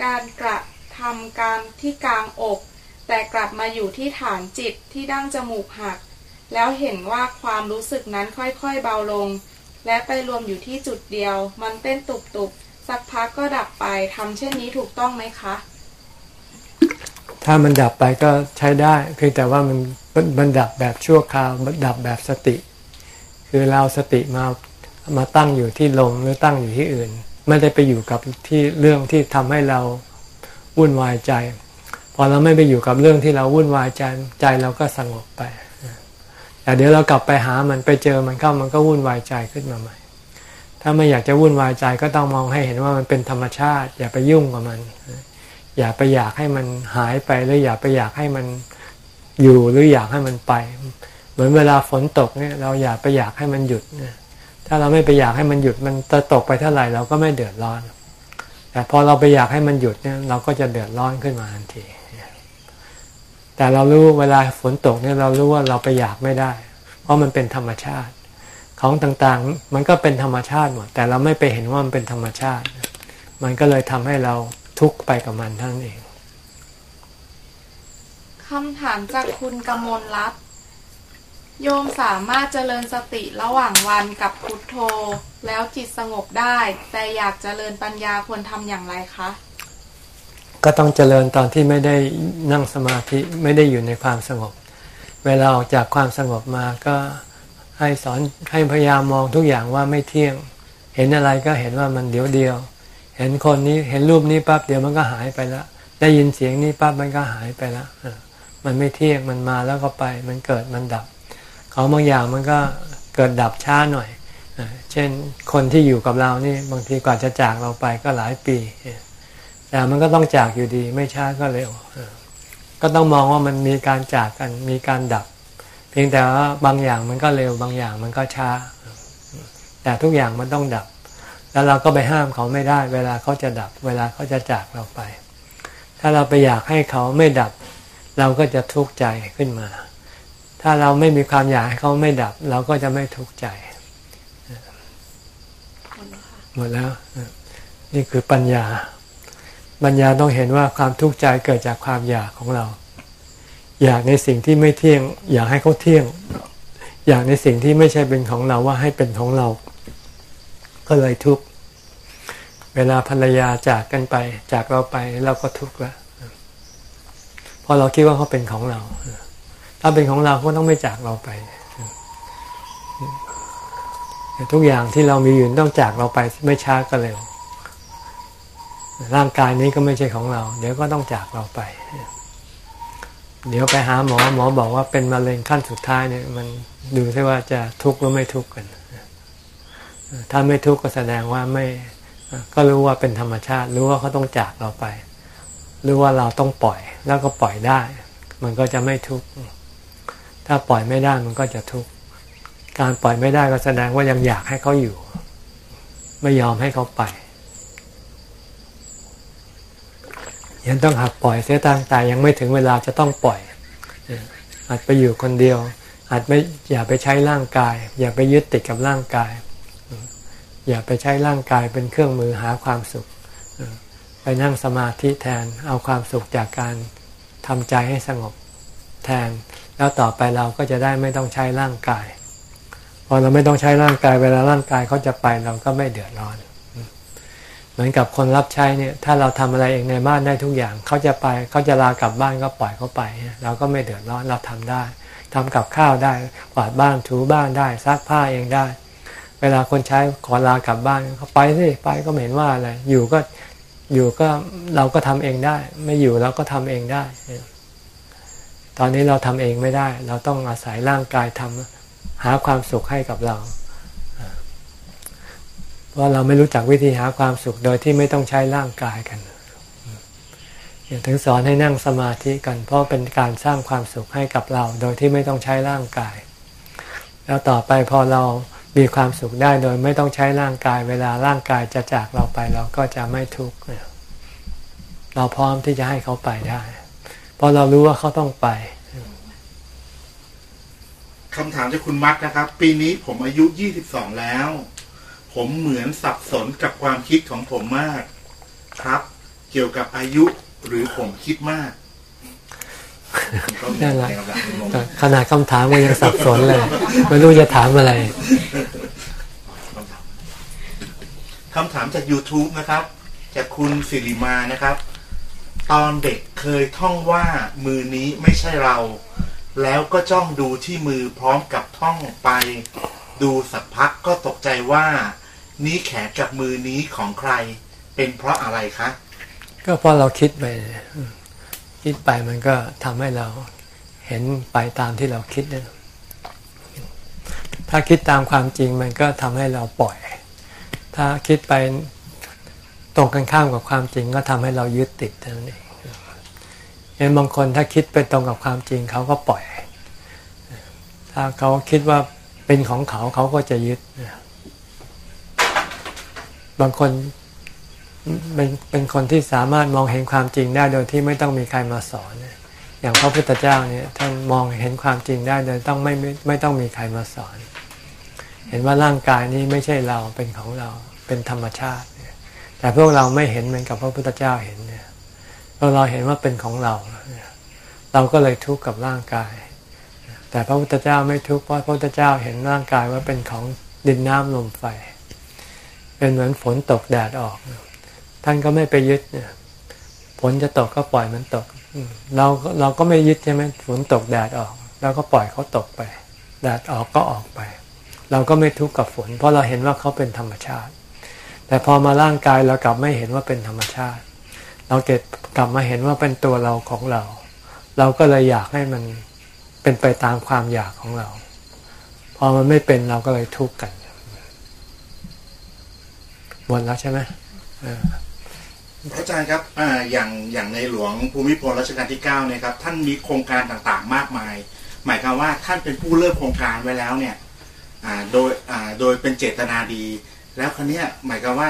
การกระทำการที่กลางอก แต่กลับมาอยู่ที่ฐานจิตที่ดั้งจมูกหัก แล้วเห็นว่าความรู้สึกนั้นค่อยๆเบาลง และไปรวมอยู่ที่จุดเดียว มันเต้นตุบๆ สักพักก็ดับไปทำเช่นนี้ถูกต้องไหมคะ ถ้ามันดับไปก็ใช้ได้ เพียงแต่ว่ามันมันดับแบบชั่วคราวดับแบบสติ คือเราสติมามาตั้งอยู่ที่ลมหรือตั้งอยู่ที่อื่น ไม่ได้ไปอยู่กับที่เรื่องที่ทำให้เราวุ่นวายใจ พอเราไม่ไปอยู่กับเรื่องที่เราวุ่นวายใจใจเราก็สงบไปแต่เดี๋ยวเรากลับไปหามันไปเจอมันเข้ามันก็วุ่นวายใจขึ้นมาใหม่ ถ้าไม่อยากจะวุ่นวายใจก็ต้องมองให้เห็นว่ามันเป็นธรรมชาติ อย่าไปยุ่งกับมัน อย่าไปอยากให้มันหายไปหรืออย่าไปอยากให้มันอยู่หรืออยากให้มันไป เหมือนเวลาฝนตกเนี่ย เราอย่าไปอยากให้มันหยุดเนี่ย ถ้าเราไม่ไปอยากให้มันหยุดมันจะตกไปเท่าไหร่เราก็ไม่เดือดร้อน แต่พอเราไปอยากให้มันหยุดเนี่ยเราก็จะเดือดร้อนขึ้นมาทันที แต่เรารู้เวลาฝนตกเนี่ยเรารู้ว่าเราไปอยากไม่ได้ เพราะมันเป็นธรรมชาติ ของต่างๆ มันก็เป็นธรรมชาติหมด แต่เราไม่ไปเห็นว่ามันเป็นธรรมชาติ มันก็เลยทำให้เราทุกข์ไปกับมันทั้งเองคำถามจากคุณกมลรัตน์ โยมสามารถเจริญสติระหว่างวันกับพุทโธ แล้วจิตสงบได้ แต่อยากเจริญปัญญาควรทำอย่างไรคะ ก็ต้องเจริญตอนที่ไม่ได้นั่งสมาธิไม่ได้อยู่ในความสงบ เวลาออกจากความสงบมาก็ให้สอนให้พยายามมองทุกอย่างว่าไม่เที่ยง เห็นอะไรก็เห็นว่ามันเดียวเดียว เห็นคนนี้เห็นรูปนี้ปั๊บเดี๋ยวมันก็หายไปแล้วได้ยินเสียงนี้ปั๊บมันก็หายไปแล้วมันไม่เที่ยงมันมาแล้วก็ไป มันเกิดมันดับ ของบางอย่างมันก็เกิดดับช้าหน่อย เช่นคนที่อยู่กับเรานี่บางทีกว่าจะจากเราไปก็หลายปี แต่มันก็ต้องจากอยู่ดีไม่ช้าก็เร็ว ก็ต้องมองว่ามันมีการจากกันมีการดับ เพียงแต่ว่าบางอย่างมันก็เร็วบางอย่างมันก็ช้า แต่ทุกอย่างมันต้องดับ แล้วเราก็ไปห้ามเขาไม่ได้ เวลาเขาจะดับ เวลาเขาจะจากเราไป ถ้าเราไปอยากให้เขาไม่ดับ เราก็จะทุกข์ใจขึ้นมา ถ้าเราไม่มีความอยากให้เขาไม่ดับ เราก็จะไม่ทุกข์ใจหมดแล้ว นี่คือปัญญา ปัญญาต้องเห็นว่าความทุกข์ใจเกิดจากความอยากของเรา อยากในสิ่งที่ไม่เที่ยง อยากให้เขาเที่ยง อยากในสิ่งที่ไม่ใช่เป็นของเราว่าให้เป็นของเรา ก็เลยทุกข์เวลาภรรยาจากกันไป จากเราไปเราก็ทุกข์ล้วพอเราคิดว่าเขาเป็นของเรา ถ้าเป็นของเราก็ต้องไม่จากเราไป ทุกอย่างที่เรามีอยู่ต้องจากเราไปไม่ช้าก็เร็ว ร่างกายนี้ก็ไม่ใช่ของเรา เดี๋ยวก็ต้องจากเราไป เดี๋ยวไปหาหมอหมอบอกว่าเป็นมะเร็งขั้นสุดท้ายเนี่ย มันดูใช่ว่าจะทุกข์หรือไม่ทุกข์กัน ถ้าไม่ทุกข์ก็แสดงว่าไม่ก็รู้ว่าเป็นธรรมชาติ รู้ว่าเขาต้องจากเราไป รู้ว่าเราต้องปล่อย แล้วก็ปล่อยได้ มันก็จะไม่ทุกข์ ถ้าปล่อยไม่ได้มันก็จะทุกข์การปล่อยไม่ได้ก็แสดงว่ายังอยากให้เขาอยู่ ไม่ยอมให้เขาไปยังต้องหักปล่อยเสียตั้งแต่ยังไม่ถึงเวลาจะต้องปล่อยอาจไปอยู่คนเดียว อาจไม่อย่าไปใช้ร่างกาย อย่าไปยึดติดกับร่างกาย อย่าไปใช้ร่างกายเป็นเครื่องมือหาความสุข ไปนั่งสมาธิแทนเอาความสุขจากการทำใจให้สงบแทน แล้วต่อไปเราก็จะได้ไม่ต้องใช้ร่างกาย พอเราไม่ต้องใช้ร่างกายเวลาร่างกายเขาจะไปเราก็ไม่เดือดร้อน เหมือนกับคนรับใช้เนี่ย ถ้าเราทำอะไรเองในบ้านได้ทุกอย่างเขาจะไปเขาจะลากลับบ้านก็ปล่อยเขาไป เราก็ไม่เดือดร้อนเราทำได้ทำกับข้าวได้กวาดบ้านถูบ้านได้ซักผ้าเองได้ เวลาคนใช้ขอลากลับบ้านเขาไปสิไปก็เห็นว่าอะไรอยู่ก็อยู่ก็เราก็ทำเองได้ ไม่อยู่เราก็ทำเองได้ ตอนนี้เราทำเองไม่ได้ เราต้องอาศัยร่างกายทำหาความสุขให้กับเรา เพราะเราไม่รู้จักวิธีหาความสุขโดยที่ไม่ต้องใช้ร่างกายกันอย่างถึงสอนให้นั่งสมาธิกัน เพราะเป็นการสร้างความสุขให้กับเรา โดยที่ไม่ต้องใช้ร่างกาย แล้วต่อไปพอเรามีความสุขได้โดยไม่ต้องใช้ร่างกาย เวลาร่างกายจะจากเราไปเราก็จะไม่ทุกข์เราพร้อมที่จะให้เขาไปได้ เพราะเรารู้ว่าเขาต้องไปคำถามจากคุณมัดนะครับ ปีนี้ผมอายุยี่สิบสองแล้ว ผมเหมือนสับสนกับความคิดของผมมาก ครับ เกี่ยวกับอายุหรือผมคิดมากนั่นแหละขนาดคำถามก็ยังสับสนเลยไม่รู้จะถามอะไรคำถามจาก YouTube นะครับ จากคุณสิริมานะครับ ตอนเด็กเคยท่องว่ามือนี้ไม่ใช่เรา แล้วก็จ้องดูที่มือพร้อมกับท่องไป ดูสักพักก็ตกใจว่า นี้แขนกับมือนี้ของใคร เป็นเพราะอะไรคะ ก็เพราะเราคิดไป คิดไปมันก็ทำให้เราเห็นไปตามที่เราคิดนถ้าคิดตามความจริงมันก็ทำให้เราปล่อย ถ้าคิดไป ตรงกันข้ามกับความจริงก็ทำให้เรายึดติดเท่านั้นเองเห็นบางคนถ้าคิดไปตรงกับความจริงเขาก็ปล่อย ถ้าเขาคิดว่าเป็นของเขาเขาก็จะยึด บางคนเป็นเป็นคนที่สามารถมองเห็นความจริงได้โดยที่ไม่ต้องมีใครมาสอน อย่างพระพุทธเจ้าเนี่ยท่านมองเห็นความจริงได้โดยต้องไมไม่ไม่ต้องมีใครมาสอน เห็นว่าร่างกายนี้ไม่ใช่เราเป็นของเราเป็นธรรมชาติ แต่พวกเราไม่เห็นเหมือนกับพระพุทธเจ้าเห็นเนี่ยเราเราเห็นว่าเป็นของเรา เราก็เลยทุกข์กับร่างกาย แต่พระพุทธเจ้าไม่ทุกข์เพราะพระพุทธเจ้าเห็นร่างกายว่าเป็นของดินน้ำลมไฟ เป็นเหมือนฝนตกแดดออก ท่านก็ไม่ไปยึดเนี่ยฝนจะตกก็ปล่อยมันตก เราเราก็ไม่ยึดใช่ไหมฝนตกแดดออกเราก็ปล่อยเขาตกไปแดดออกก็ออกไป เราก็ไม่ทุกข์กับฝน เพราะเราเห็นว่าเขาเป็นธรรมชาติ แต่พอมาร่างกายเรากลับไม่เห็นว่าเป็นธรรมชาติ เราเก็บกลับมาเห็นว่าเป็นตัวเราของเรา เราก็เลยอยากให้มันเป็นไปตามความอยากของเรา พอมันไม่เป็นเราก็เลยทุกข์กันหมดแล้วใช่ไหมพระอาจารย์ครับออย่างอย่างในหลวงภูมิพลรัชกาลที่เก้าเนี่ยครับท่านมีโครงการต่างๆ มากมาย หมายความว่าท่านเป็นผู้เริ่มโครงการไว้แล้วเนี่ยโดยโดยเป็นเจตนาดี แล้วคนนี้หมายความว่า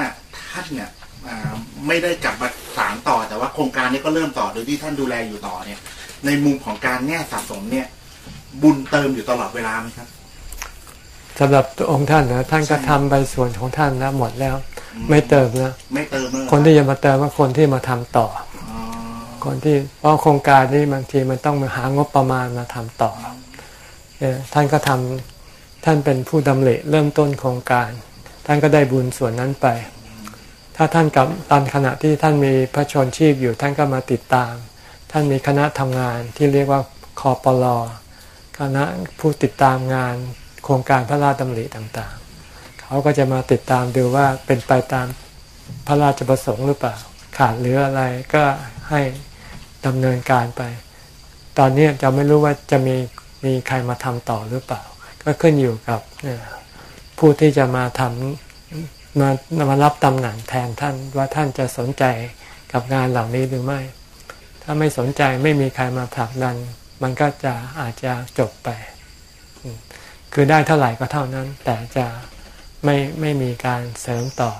ท่านเนี่ยไม่ได้กลับมาสารต่อแต่ว่าโครงการนี้ก็เริ่มต่อโดยที่ท่านดูแลอยู่ต่อเนี่ย ในมุมของการแง่สะสมเนี่ย บุญเติมอยู่ตลอดเวลาไหมครับสำหรับตัวองค์ท่านนะท่านก็ทำไปส่วนของท่านแล้วหมดแล้ว ไม่เติมนะไม่เติมเลยคนที่จะมาเติมก็คนที่มาทำต่ออ๋อคนที่เพราะโครงการนี้บางทีมันต้องมาหางบประมาณมาทำต่อเอ่อท่านก็ทำท่านเป็นผู้ดำเนินเริ่มต้นโครงการ ท่านก็ได้บุญส่วนนั้นไป ถ้าท่านกับตอนขณะที่ท่านมีพระชนชีพอยู่ท่านก็มาติดตาม ท่านมีคณะทำงานที่เรียกว่าคอปลอคณะผู้ติดตามงานโครงการพระราชดำริต่างๆ เขาก็จะมาติดตามดูว่าเป็นไปตามพระราชประสงค์หรือเปล่า ขาดหรืออะไรก็ให้ดำเนินการไป ตอนนี้จะไม่รู้ว่าจะมีมีใครมาทำต่อหรือเปล่า ก็ขึ้นอยู่กับเอ่อ ผู้ที่จะมาทำมามารับตำแหน่งแทนท่านว่าท่านจะสนใจกับงานเหล่านี้หรือไม่ ถ้าไม่สนใจไม่มีใครมาผลักดัน มันก็จะอาจจะจบไป คือได้เท่าไหร่ก็เท่านั้น แต่จะไม่ไม่มีการเสริมต่อ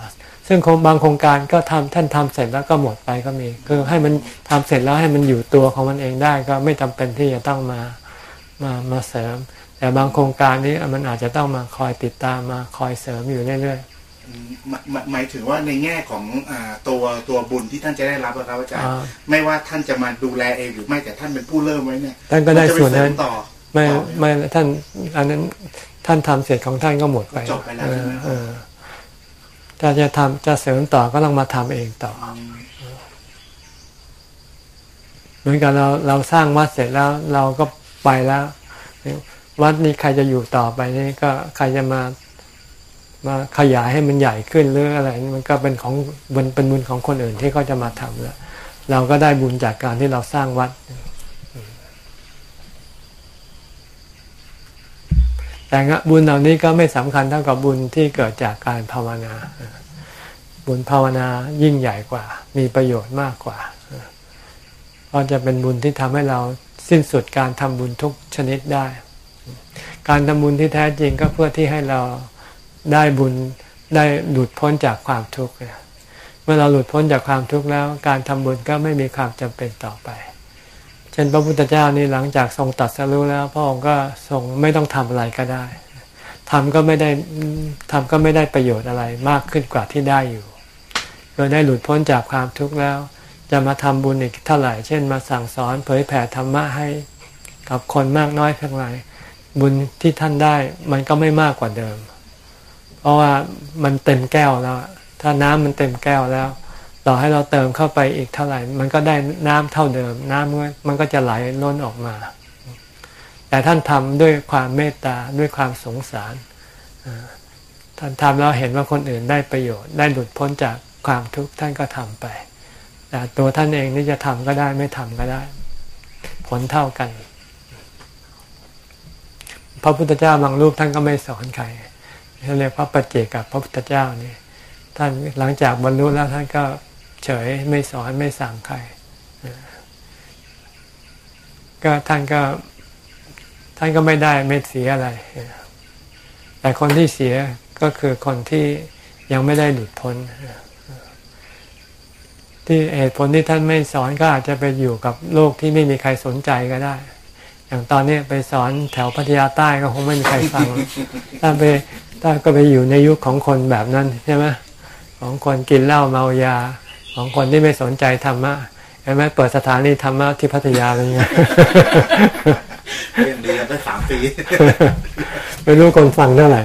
ซึ่งโครงบางโครงการก็ทำท่านทำเสร็จแล้วก็หมดไปก็มี คือให้มันทำเสร็จแล้วให้มันอยู่ตัวของมันเองได้ก็ไม่จำเป็นที่จะต้องมามามาเสริม แต่บางโครงการนี้มันอาจจะต้องมาคอยติดตามมาคอยเสริมอยู่เรื่อยอืมหมายหมายหมายถึงว่าในแง่ของอ่าตัวตัวบุญที่ท่านจะได้รับอะครับอาจารย์อ่าไม่ว่าท่านจะมาดูแลเองหรือไม่แต่ท่านเป็นผู้เริ่มไว้เนี่ยท่านก็ได้มัจะปส่วนนั้นเสริมต่อๆไม่ต่อไม่ท่านอันนั้นท่านทำเสร็จของท่านก็หมดไปจบไปแล้วใช่ไหมเออถ้าจะทำจะเสริมต่อก็ต้องมาทำเองต่ออืมเหมือนกับเราเราสร้างวัดเสร็จแล้วเราก็ไปแล้ว วัดนี้ใครจะอยู่ต่อไปนี่ก็ใครจะมามาขยายให้มันใหญ่ขึ้นหรืออะไรนี่มันก็เป็นของบุญเป็นบุญของคนอื่นที่เขาจะมาทำแล้วเราก็ได้บุญจากการที่เราสร้างวัด แต่บุญเหล่านี้ก็ไม่สำคัญเท่ากับบุญที่เกิดจากการภาวนา บุญภาวนายิ่งใหญ่กว่า มีประโยชน์มากกว่าเพราะจะเป็นบุญที่ทำให้เราสิ้นสุดการทำบุญทุกชนิดได้ การทำบุญที่แท้จริงก็เพื่อที่ให้เราได้บุญได้หลุดพ้นจากความทุกข์เมื่อเราหลุดพ้นจากความทุกข์แล้ว การทำบุญก็ไม่มีความจำเป็นต่อไป เช่นพระพุทธเจ้านี่หลังจากทรงตรัสรู้แล้ว พระองค์ก็ทรงไม่ต้องทำอะไรก็ได้ทำก็ไม่ได้ทำก็ไม่ได้ประโยชน์อะไรมากขึ้นกว่าที่ได้อยู่เมื่อได้หลุดพ้นจากความทุกข์แล้ว จะมาทำบุญอีกเท่าไหร่ เช่น มาสั่งสอนเผยแผ่ธรรมะให้กับคนมากน้อยเพียงไร บุญที่ท่านได้ มันก็ไม่มากกว่าเดิม เพราะว่ามันเต็มแก้วแล้ว ถ้าน้ำมันเต็มแก้วแล้ว ต่อให้เราเติมเข้าไปอีกเท่าไหร่ มันก็ได้น้ำเท่าเดิม น้ำมันก็จะไหลล้นออกมา แต่ท่านทำด้วยความเมตตาด้วยความสงสารท่านทำแล้วเห็นว่าคนอื่นได้ประโยชน์ ได้หลุดพ้นจากความทุกข์ท่านก็ทำไป แต่ตัวท่านเองนี่จะทำก็ได้ไม่ทำก็ได้ ผลเท่ากัน พระพุทธเจ้าบางรูปท่านก็ไม่สอนใครท่านเรียกพระปัจเจกับพระพุทธเจ้านี่ท่านหลังจากบรรลุแล้วท่านก็เฉยไม่สอนไม่สั่งใครก็ท่านก็ท่านก็ไม่ได้ไม่เสียอะไร แต่คนที่เสียก็คือคนที่ยังไม่ได้หลุดพ้นที่เหตุผลที่ท่านไม่สอนก็อาจจะไปอยู่กับโลกที่ไม่มีใครสนใจก็ได้ อย่างตอนนี้ไปสอนแถวพัทยาใต้ก็คงไม่มีใครฟัง ถ้าไปถ้าก็ไปอยู่ในยุคของคนแบบนั้นใช่ไหมของคนกินเหล้าเมายา ของคนที่ไม่สนใจธรรมะเห็นไหมเปิดสถานีธรรมะที่พัทยาเป็นไงเรียนเรียนได้สามปี ไม่รู้คนฟังเท่าไหร่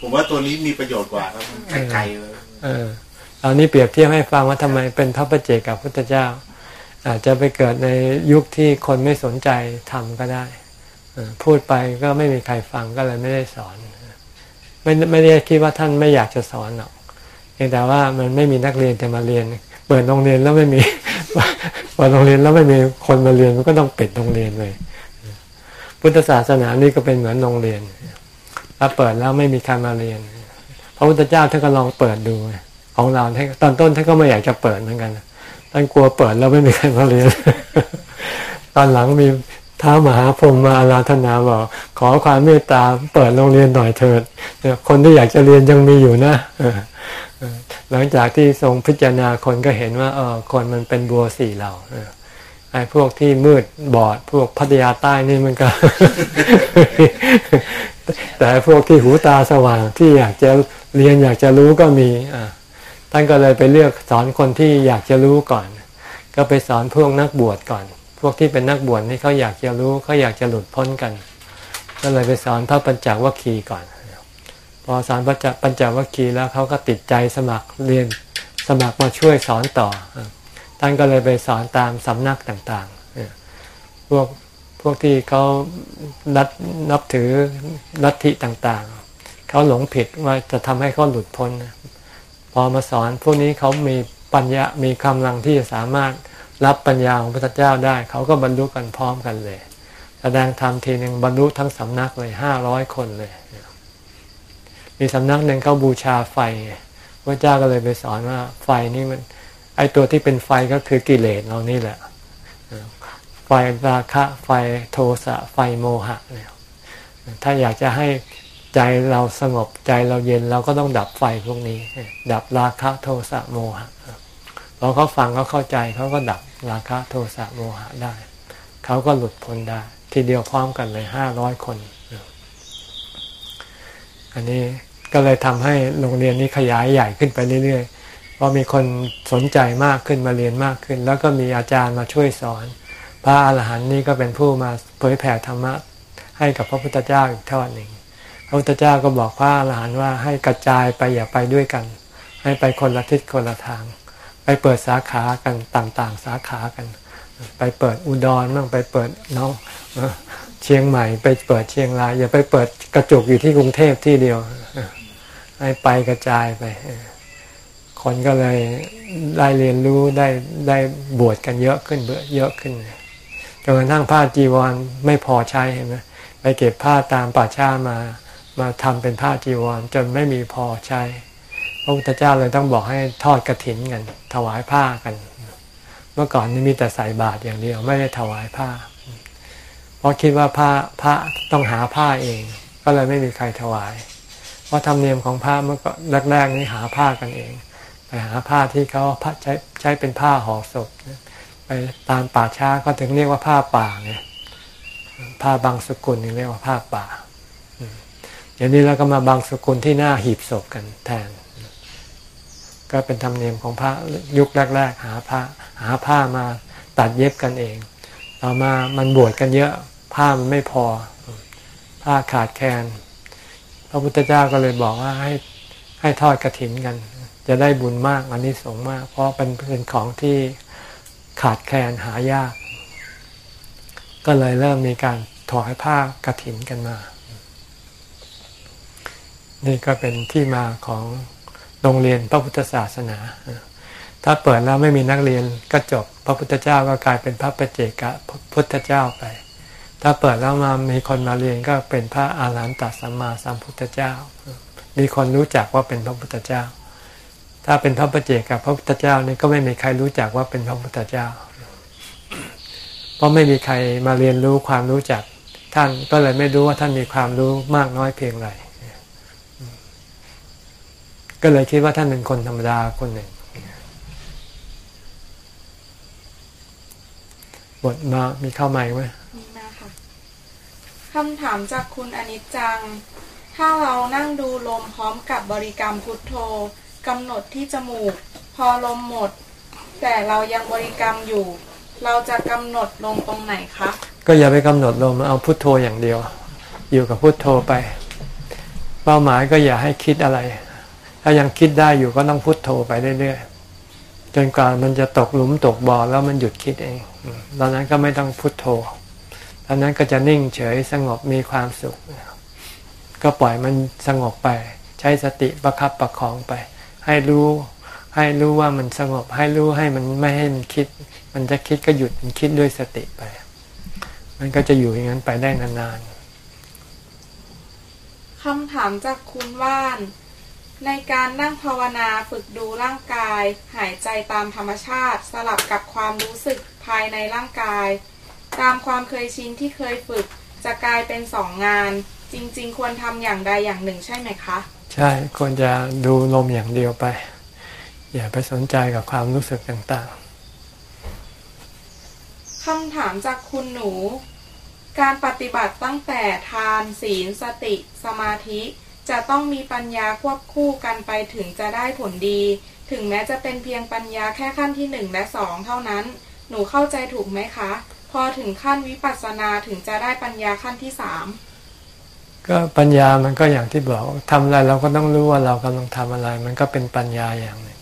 ผมว่าตัวนี้มีประโยชน์กว่าครับไกลๆเลยเออตอนนี้เปรียบเทียบให้ฟังว่าทำไมเป็นพระประเจกับพุทธเจ้า อาจจะไปเกิดในยุคที่คนไม่สนใจทำก็ได้ พูดไปก็ไม่มีใครฟังก็เลยไม่ได้สอน ไม่ไม่ได้คิดว่าท่านไม่อยากจะสอนหรอกเพียงแต่ว่ามันไม่มีนักเรียนจะมาเรียน เปิดโรงเรียนแล้วไม่มีเปิดโรงเรียนแล้วไม่มีคนมาเรียนมันก็ต้องปิดโรงเรียนเลย พุทธศาสนานี่ก็เป็นเหมือนโรงเรียนถ้าเปิดแล้วไม่มีใครมาเรียนพระพุทธเจ้าท่านก็ลองเปิดดูของเราตอนต้นท่านก็ไม่อยากจะเปิดเหมือนกัน ท่านกลัวเปิดแล้วไม่มีใครมาเรียน ตอนหลังมีท้ามหาพรหมมาอาราธนาบอกขอความเมตตาเปิดโรงเรียนหน่อยเถิดคนที่อยากจะเรียนยังมีอยู่นะหลังจากที่ทรงพิจารณาคนก็เห็นว่าเออคนมันเป็นบัวสี่เหล่าไอ้พวกที่มืดบอดพวกพัทยาใต้นี่มันก็ แต่พวกที่หูตาสว่างที่อยากจะเรียนอยากจะรู้ก็มีอ่า ท่านก็เลยไปเลือกสอนคนที่อยากจะรู้ก่อน ก็ไปสอนพวกนักบวชก่อน พวกที่เป็นนักบวชนี่เขาอยากจะรู้เขาอยากจะหลุดพ้นกัน ก็เลยไปสอนพระปัญจวัคคีย์ก่อน พอสอนพระปัญจวัคคีย์แล้วเขาก็ติดใจสมัครเรียนสมัครมาช่วยสอนต่อ ท่านก็เลยไปสอนตามสำนักต่างๆ พวกพวกที่เขานับนับถือลัทธิต่างๆ เขาหลงผิดว่าจะทำให้เขาหลุดพ้น พอมาสอนพวกนี้เขามีปัญญา มีกำลังที่จะสามารถรับปัญญาของพระเจ้าได้ เขาก็บรรลุกันพร้อมกันเลย แสดงธรรมทีหนึ่งบรรลุทั้งสำนักเลยห้าร้อยคนเลย มีสำนักหนึ่งเขาบูชาไฟพระเจ้าก็เลยไปสอนว่าไฟนี่มัน ไอตัวที่เป็นไฟก็คือกิเลสเรานี่แหละ ไฟราคะไฟโทสะไฟโมหะเนี่ยถ้าอยากจะให้ ใจเราสงบใจเราเย็นเราก็ต้องดับไฟพวกนี้ ดับราคะโทสะโมหะพอเขาฟังเขาเข้าใจเขาก็ดับราคะโทสะโมหะได้ เขาก็หลุดพ้นได้ ทีเดียวพร้อมกันเลยห้าร้อยคน อันนี้ก็เลยทำให้โรงเรียนนี้ขยายใหญ่ขึ้นไปเรื่อยๆเพราะมีคนสนใจมากขึ้นมาเรียนมากขึ้น แล้วก็มีอาจารย์มาช่วยสอน พระอาหารหันต์นี่ก็เป็นผู้มาเผยแผ่ธรรมะให้กับพระพุทธเจ้าอีกทอดหนึ่ง พระพุทธเจ้าก็บอกพระอาหารหันต์ว่าให้กระจายไปอย่าไปด้วยกัน ให้ไปคนละทิศคนละทาง ไปเปิดสาขากันต่าง ๆ สาขากัน ไปเปิดอุดรบ้างไปเปิดน้องเชียงใหม่ ไปเปิดเชียงราย อย่าไปเปิดกระจุกอยู่ที่กรุงเทพที่เดียวให้ไปกระจายไป คนก็เลยได้เรียนรู้ได้ได้บวชกันเยอะขึ้นเบเยอะขึ้นจนกระทั่งผ้าจีวรไม่พอใช้เห็นไหมไปเก็บผ้าตามป่าช้ามา มาทำเป็นผ้าจีวรจนไม่มีพอใช้ พระพุทธเจ้าเลยต้องบอกให้ทอดกระถินกัน ถวายผ้ากัน เมื่อก่อนนี่มีแต่ใส่บาตรอย่างเดียวไม่ได้ถวายผ้า เพราะคิดว่าผ้าพระต้องหาผ้าเอง ก็เลยไม่มีใครถวาย เพราะธรรมเนียมของผ้าเมื่อก่อนแรกๆนี่หาผ้ากันเอง ไปหาผ้าที่เขาใช้ใช้เป็นผ้าห่อศพไปตามป่าช้าก็ถึงเรียกว่าผ้าป่าไงผ้าบางสกุลนี่เรียกว่าผ้าป่า อย่างนี้เราก็มาบางสกุลที่หน้าหีบศพกันแทน ก็เป็นธรรมเนียมของพระยุคแรก ๆ หาผ้าหาผ้ามาตัดเย็บกันเอง ต่อมามันบวชกันเยอะผ้ามันไม่พอ ผ้าขาดแคลนพระพุทธเจ้าก็เลยบอกว่าให้ให้ทอดกระถินกัน จะได้บุญมากอันนี้สงมาก เพราะเป็นเป็นของที่ขาดแคลนหายาก ก็เลยเริ่มมีการถอยผ้ากระถินกันมา นี่ก็เป็นที่มาของโรงเรียนพระพุทธศาสนา ถ้าเปิดแล้วไม่มีนักเรียนก็จบ พระพุทธเจ้าก็กลายเป็นพระปเจกะพุทธเจ้าไป ถ้าเปิดแล้วมามีคนมาเรียนก็เป็นพระอาหารหันตสัมมาสัมพุทธเจ้า มีคนรู้จักว่าเป็นพระพุทธเจ้า ถ้าเป็นพระปเจกับพระพุทธเจ้านี่ก็ไม่มีใครรู้จักว่าเป็นพระพุทธเจ้า เพราะไม่มีใครมาเรียนรู้ความรู้จักท่านก็เลยไม่รู้ว่าท่านมีความรู้มากน้อยเพียงไร ก็เลยคิดว่าท่านเป็นคนธรรมดาคนหนึ่งบทมามีเข้ามาไหมมีมาค่ะคำถามจากคุณอนิจจัง ถ้าเรานั่งดูลมพร้อมกับบริกรรมพุทโธกำหนดที่จมูก พอลมหมด แต่เรายังบริกรรมอยู่ เราจะกำหนดลงตรงไหนคะก็อย่าไปกำหนดลมเอาพุทโธอย่างเดียว อยู่กับพุทโธไป เป้าหมายก็อย่าให้คิดอะไร ถ้ายังคิดได้อยู่ก็ต้องพุโทโธไปเรื่อยๆจนกว่ามันจะตกหลุมตกบ่อแล้วมันหยุดคิดเองตอนนั้นก็ไม่ต้องพุโทโธตอนนั้นก็จะนิ่งเฉยสงบมีความสุข ก็ปล่อยมันสงบไป ใช้สติประคับประคองไป ให้รู้ให้รู้ว่ามันสงบ ให้รู้ให้มันไม่ให้มันคิด มันจะคิดก็หยุดมันคิดด้วยสติไป มันก็จะอยู่อย่างนั้นไปได้นานๆคำถามจากคุณว่าน ในการนั่งภาวนาฝึกดูร่างกาย หายใจตามธรรมชาติ สลับกับความรู้สึกภายในร่างกาย ตามความเคยชินที่เคยฝึก จะกลายเป็นสองงาน จริง ๆ ควรทำอย่างใดอย่างหนึ่งใช่ไหมคะ ใช่ควรจะดูลมอย่างเดียวไป อย่าไปสนใจกับความรู้สึกต่างๆคคำถามจากคุณหนู การปฏิบัติตั้งแต่ทานศีลสติ สมาธิ จะต้องมีปัญญาควบคู่กันไปถึงจะได้ผลดี ถึงแม้จะเป็นเพียงปัญญาแค่ขั้นที่หนึ่งและสองเท่านั้น หนูเข้าใจถูกไหมคะ พอถึงขั้นวิปัสสนาถึงจะได้ปัญญาขั้นที่สามก็ปัญญามันก็อย่างที่บอกทำอะไรเราก็ต้องรู้ว่าเรากำลังทำอะไร มันก็เป็นปัญญาอย่างหนึ่ง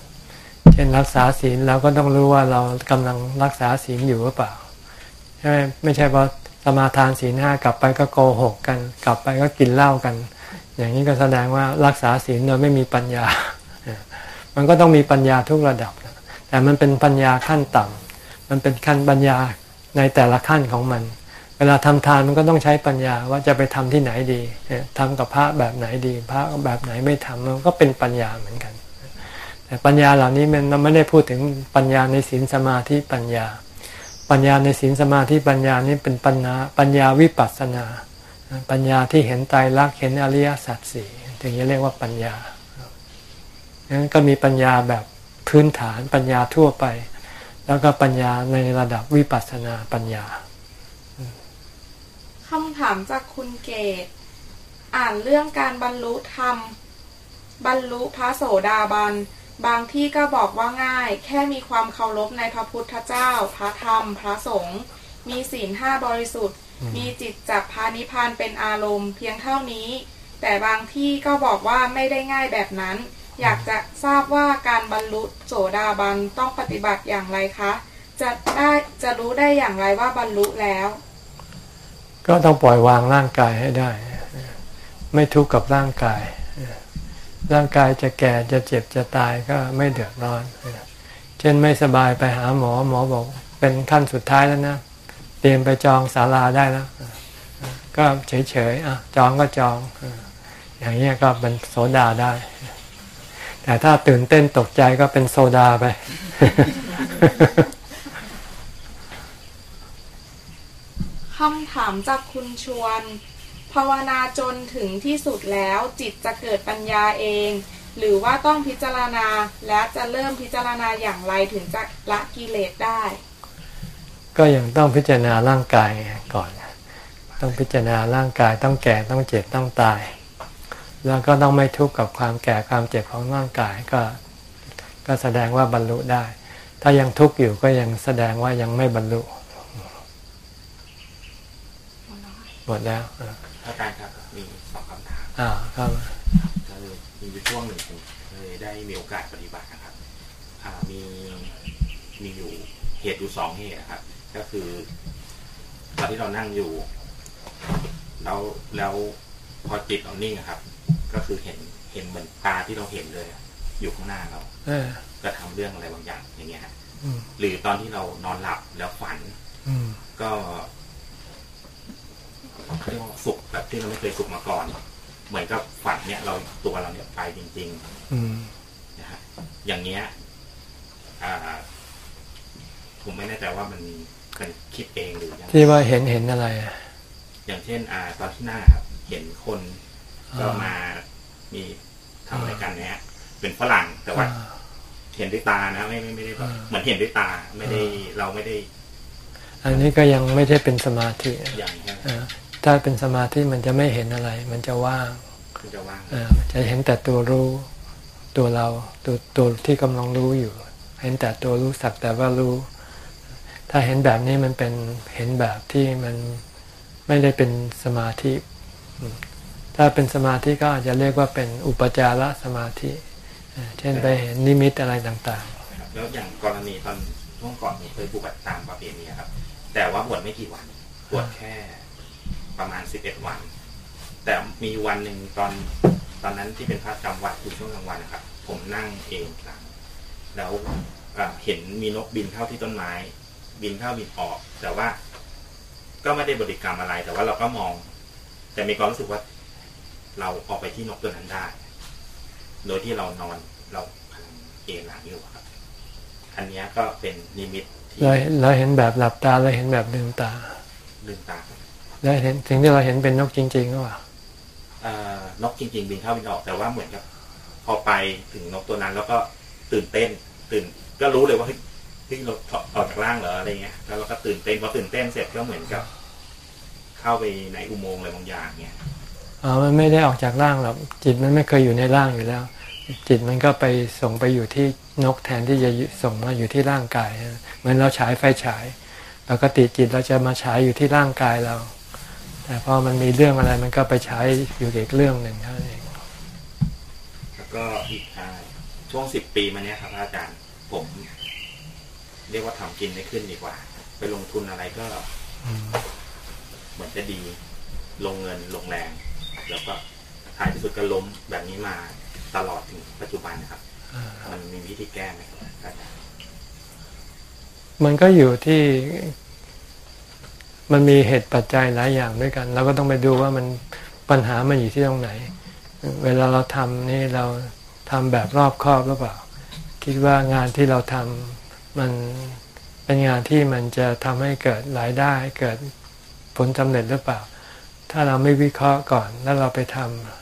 เช่นรักษาศีลเราก็ต้องรู้ว่าเรากำลังรักษาศีลอยู่หรือเปล่าใช่ไหมไม่ใช่ว่าสมาทานศีลห้ากลับไปก็โกหกกัน กลับไปก็กินเหล้ากัน อย่างนี้ก็แสดงว่ารักษาศีลโดยไม่มีปัญญา มันก็ต้องมีปัญญาทุกระดับ แต่มันเป็นปัญญาขั้นต่ำมันเป็นขั้นปัญญาในแต่ละขั้นของมัน เวลาทำทานมันก็ต้องใช้ปัญญาว่าจะไปทำที่ไหนดีทำกับพระแบบไหนดี พระแบบไหนไม่ทำมันก็เป็นปัญญาเหมือนกัน แต่ปัญญาเหล่านี้มันไม่ได้พูดถึงปัญญาในศีลสมาธิปัญญา ปัญญาในศีลสมาธิปัญญานี้เป็นปัญญาปัญญาวิปัสสนา ปัญญาที่เห็นไตรลักษณ์เห็นอริยสัจสี่ถึงจะเรียกว่าปัญญาดังนั้นก็มีปัญญาแบบพื้นฐานปัญญาทั่วไป แล้วก็ปัญญาในระดับวิปัสสนาปัญญาคำถามจากคุณเกต อ่านเรื่องการบรรลุธรรม บรรลุพระโสดาบัน บางที่ก็บอกว่าง่าย แค่มีความเคารพในพระพุทธเจ้า พระธรรม พระสงฆ์มีศีลห้าบริสุทธิ์ มีจิตจับพานิพานเป็นอารมณ์เพียงเท่านี้ แต่บางที่ก็บอกว่าไม่ได้ง่ายแบบนั้น อยากจะทราบว่าการบรรลุโสดาบันต้องปฏิบัติอย่างไรคะ จะได้จะรู้ได้อย่างไรว่าบรรลุแล้ว ก็ต้องปล่อยวางร่างกายให้ได้ ไม่ทุกข์กับร่างกาย ร่างกายจะแก่จะเจ็บจะตายก็ไม่เดือดร้อน เช่นไม่สบายไปหาหมอหมอบอกเป็นขั้นสุดท้ายแล้วนะ เตรียมไปจองศาลาได้แล้วก็เฉยๆอะจองก็จองอย่างนี้ก็เป็นโซดาได้ แต่ถ้าตื่นเต้นตกใจก็เป็นโซดาไป คำถามจากคุณชวน ภาวนาจนถึงที่สุดแล้วจิตจะเกิดปัญญาเอง หรือว่าต้องพิจารณาและจะเริ่มพิจารณาอย่างไรถึงจะละกิเลสได้ ก็ยังต้องพิจารณาร่างกายก่อน ต้องพิจารณาร่างกายต้องแก่ต้องเจ็บต้องตาย แล้วก็ต้องไม่ทุกข์กับความแก่ความเจ็บของร่างกายก็ก็แสดงว่าบรรลุได้ ถ้ายังทุกข์อยู่ก็ยังแสดงว่ายังไม่บรรลุหมดแล้วอ่าอาจารย์ครับมีสองคำถามอ่าครับคือมีอยู่ช่วงหนึ่งผมเคยได้มีโอกาสปฏิบัตินะครับอ่ามีมีอยู่เหตุอยู่สองเหตุนะครับ ก็คือตอนที่เรานั่งอยู่ แล้วแล้วพอจิตเรานิ่งอะครับ ก็คือเห็นเห็นเหมือนตาที่เราเห็นเลยอะอยู่ข้างหน้าเราเออก็ทำเรื่องอะไรบางอย่างอย่างเงี้ยฮะอืมหรือตอนที่เรานอนหลับแล้วฝัน อืมก็เรียกว่าสุขแบบที่เราไม่เคยสุขมาก่อน เหมือนกับฝันเนี่ย เราตัวเราเนี่ยไปจริงอืมๆนะฮะอย่างเงี้ย อ่า ผมไม่แน่ใจว่ามัน เป็นคิดเองหรือยังที่ว่าเห็นเห็นอะไรอะอย่างเช่น อ่า ตอนที่หน้าครับเห็นคนก็มามีทำอะไรกันเนี่ยฮะเป็นฝรั่งแต่ว่าอ่าเห็นด้วยตานะไม่ไม่ไม่ได้แบบอ่าเหมือนเห็นด้วยตาไม่ได้เราไม่ได้ อันนี้ก็ยังไม่ได้เป็นสมาธิอย่างใช่ไหมอ่าถ้าเป็นสมาธิมันจะไม่เห็นอะไร มันจะว่างคือจะว่างอ่าจะเห็นแต่ตัวรู้ตัวเราตัวตัวที่กำลังรู้อยู่ เห็นแต่ตัวรู้สักแต่ว่ารู้ ถ้าเห็นแบบนี้มันเป็นเห็นแบบที่มันไม่ได้เป็นสมาธิ ถ้าเป็นสมาธิก็อาจจะเรียกว่าเป็นอุปจารสมาธิ เช่นไปเห็นนิมิตอะไรต่างครับแล้วอย่างกรณีตอนช่วงก่อนผมเคยบวชตามประเพณีครับ แต่ว่าบวชไม่กี่วันบวชแค่ประมาณสิบเอ็ดวัน แต่มีวันหนึ่งตอนตอนนั้นที่เป็นพระจำวัดอยู่ช่วงกลางวันนะครับ ผมนั่งเองหลังแล้วเอ่อเห็นมีนกบินเข้าที่ต้นไม้ บินเข้าบินออก แต่ว่า ก็ไม่ได้บริกรรมอะไร แต่ว่าเราก็มอง แต่มีความรู้สึกว่า เราออกไปที่นกตัวนั้นได้ โดยที่เรานอนเรากำลังเอนหลังอยู่ครับ อันเนี้ยก็เป็นนิมิตๆที่เราเราเห็นแบบหลับตาเราเห็นแบบลืมตาลืมตาแล้วเห็นสิ่งที่เราเห็นเป็นนกจริงๆหรือเปล่าเอ่อนกจริง ๆ บินเข้าบินออกแต่ว่าเหมือนกับ พอไปถึงนกตัวนั้น แล้วก็ตื่นเต้น ตื่น ก็รู้เลยว่าเฮ้ย ที่เราออกจากร่างเหรออะไรเงี้ยแล้วเราก็ตื่นเต้นพอตื่นเต้นเสร็จก็เหมือนกับ เข้าไปในอุโมงค์อะไรบางอย่างเงี้ยอ๋อมันไม่ได้ออกจากร่างหรอกจิตมันไม่เคยอยู่ในร่างอยู่แล้ว จิตมันก็ไปส่งไปอยู่ที่นกแทนที่จะส่งมาอยู่ที่ร่างกายเหมือนเราฉายไฟฉายปกติจิตเราจะมาฉายอยู่ที่ร่างกายเรา แต่พอมันมีเรื่องอะไรมันก็ไปฉายอยู่อีกเรื่องหนึ่งเท่านั้นเองแล้วก็อีกอ่าช่วงสิบปีมาเนี้ยครับอาจารย์ผม เรียกว่าทำกินไม่ขึ้นดีกว่า ไปลงทุนอะไรก็ เหมือนจะดี ลงเงินลงแรง แล้วก็ท้ายที่สุดก็ล้มแบบนี้มาตลอดถึงปัจจุบันนะครับ มันมีวิธีแก้ไหมครับอาจารย์มันก็อยู่ที่ มันมีเหตุปัจจัยหลายอย่างด้วยกันเราก็ต้องไปดูว่ามันปัญหามันอยู่ที่ตรงไหน เวลาเราทำนี่เราทำแบบรอบคอบหรือเปล่า คิดว่างานที่เราทำ มันเป็นงานที่มันจะทำให้เกิดรายได้เกิดผลสำเร็จหรือเปล่า ถ้าเราไม่วิเคราะห์ก่อนแล้วเราไปท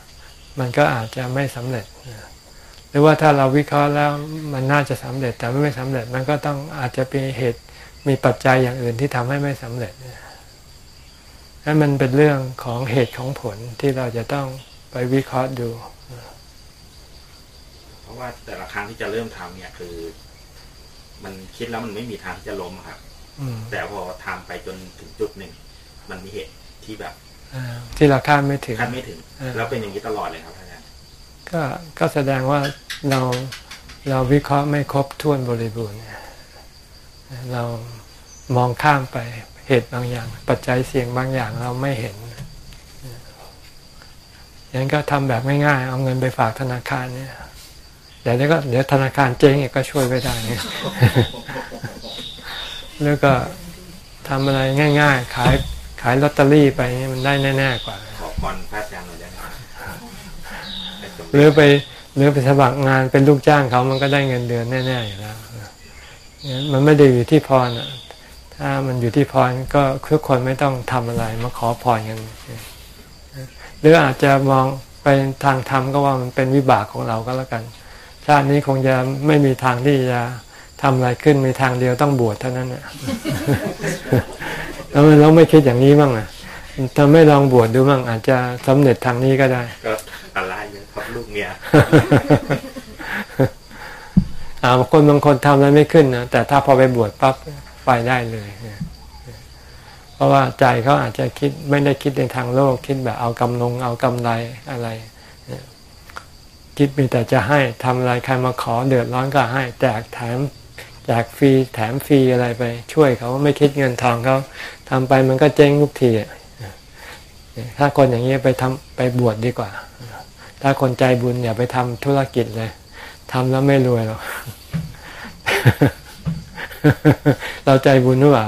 ำมันก็อาจจะไม่สำเร็จ หรือว่าถ้าเราวิเคราะห์แล้วมันน่าจะสำเร็จแต่ไม่สำเร็จมันก็ต้องอาจจะเป็นเหตุมีปัจจัยอย่างอื่นที่ทำให้ไม่สำเร็จนั่นมันเป็นเรื่องของเหตุของผลที่เราจะต้องไปวิเคราะห์ดู เพราะว่าแต่ละครั้งที่จะเริ่มทำเนี่ยคือ มันคิดแล้วมันไม่มีทางที่จะล้มอะครับอืมแต่พอทำไปจนถึงจุดหนึ่ง มันมีเหตุที่แบบอ่าที่เราคาดไม่ถึงคาดไม่ถึงเออแล้วเป็นอย่างนี้ตลอดเลยครับอาจารย์ก็ก็แสดงว่าเราเราวิเคราะห์ไม่ครบถ้วนบริบูรณ์เรามองข้ามไปเหตุบางอย่าง ปัจจัยเสี่ยงบางอย่างเราไม่เห็นอย่างนั้นก็ทำแบบง่ายๆ เอาเงินไปฝากธนาคารเนี่ย เดี๋ยวนี้ก็เดี๋ยวธนาคารเจ๊งอีกก็ช่วยไม่ได้เนี่ยแล้วก็ทำอะไรง่าย ๆ ขายขายลอตเตอรี่ไปนี่มันได้แน่ๆกว่าขอพรพระอาจารย์หน่อยได้ไหมครับให้สมหรือไปหรือไปสมัครงานเป็นลูกจ้างเขามันก็ได้เงินเดือนแน่ๆอยู่แล้วงั้นมันไม่ได้อยู่ที่พรอะ ถ้ามันอยู่ที่พรก็ทุกคนไม่ต้องทำอะไรมาขอพรกัน หรืออาจจะมองไปทางธรรมก็ว่ามันเป็นวิบากของเราก็แล้วกัน ชาตินี้คงจะไม่มีทางที่จะทำอะไรขึ้นมีทางเดียวต้องบวชเท่านั้นน่ะแล้วเราไม่คิดอย่างนี้บ้างอะทำไม่ลองบวชดูบ้างอาจจะสำเร็จทางนี้ก็ได้ ก็อะไรเยอะครับลูกเมียอ่าบางคนบางคนทำอะไรไม่ขึ้นนะแต่ถ้าพอไปบวชปั๊บไปได้เลยเพราะว่าใจเขาอาจจะคิดไม่ได้คิดในทางโลกคิดแบบเอากำลงเอากำไรอะไร คิดมีแต่จะให้ทำอะไรใครมาขอเดือดร้อนก็ให้แจกแถมแจกฟรีแถมฟรีอะไรไป ช่วยเขาไม่คิดเงินทองเขาทำไปมันก็เจ๊งทุกทีอะถ้าคนอย่างนี้ไปทำไปบวชดีกว่า ถ้าคนใจบุญอย่าไปทำธุรกิจเลยทำแล้วไม่รวยหรอกเราใจบุญหรือเปล่า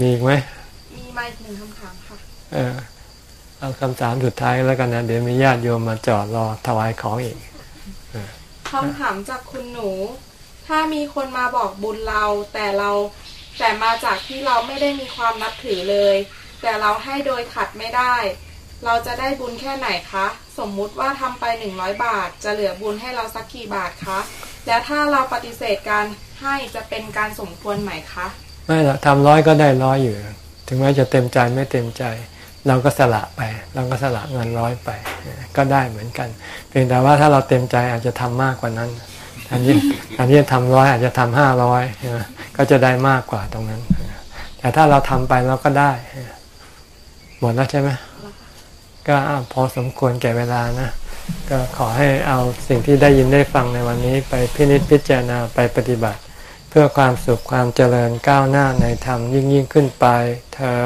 มีอีกไหม มีมาอีกหนึ่งคำถามค่ะ เออเอาคำถามสุดท้ายแล้วกันนะเดี๋ยวมีญาติโยมมาจอดรอถวายของอีกคำถามจากคุณหนู ถ้ามีคนมาบอกบุญเราแต่เราแต่มาจากที่เราไม่ได้มีความนับถือเลย แต่เราให้โดยขัดไม่ได้ เราจะได้บุญแค่ไหนคะ สมมุติว่าทำไปหนึ่งร้อยบาท จะเหลือบุญให้เราสักกี่บาทคะแล้วถ้าเราปฏิเสธการให้จะเป็นการสมควรไหมคะ ไม่หรอกทำร้อยก็ได้ร้อยอยู่ ถึงแม้จะเต็มใจไม่เต็มใจ เราก็สละไป เราก็สละเงินร้อยไป ก็ได้เหมือนกัน เพียงแต่ว่าถ้าเราเต็มใจอาจจะทำมากกว่านั้นอันนี้อันนี้ทำร้อยอาจจะทำห้าร้อยก็จะได้มากกว่าตรงนั้น แต่ถ้าเราทำไปเราก็ได้ หมดแล้วใช่ไหมก็พอสมควรแก่เวลานะ ก็ขอให้เอาสิ่งที่ได้ยินได้ฟังในวันนี้ ไปพินิจพิจารณาไปปฏิบัติ เพื่อความสุขความเจริญก้าวหน้าในธรรมยิ่งยิ่งขึ้นไปเธอ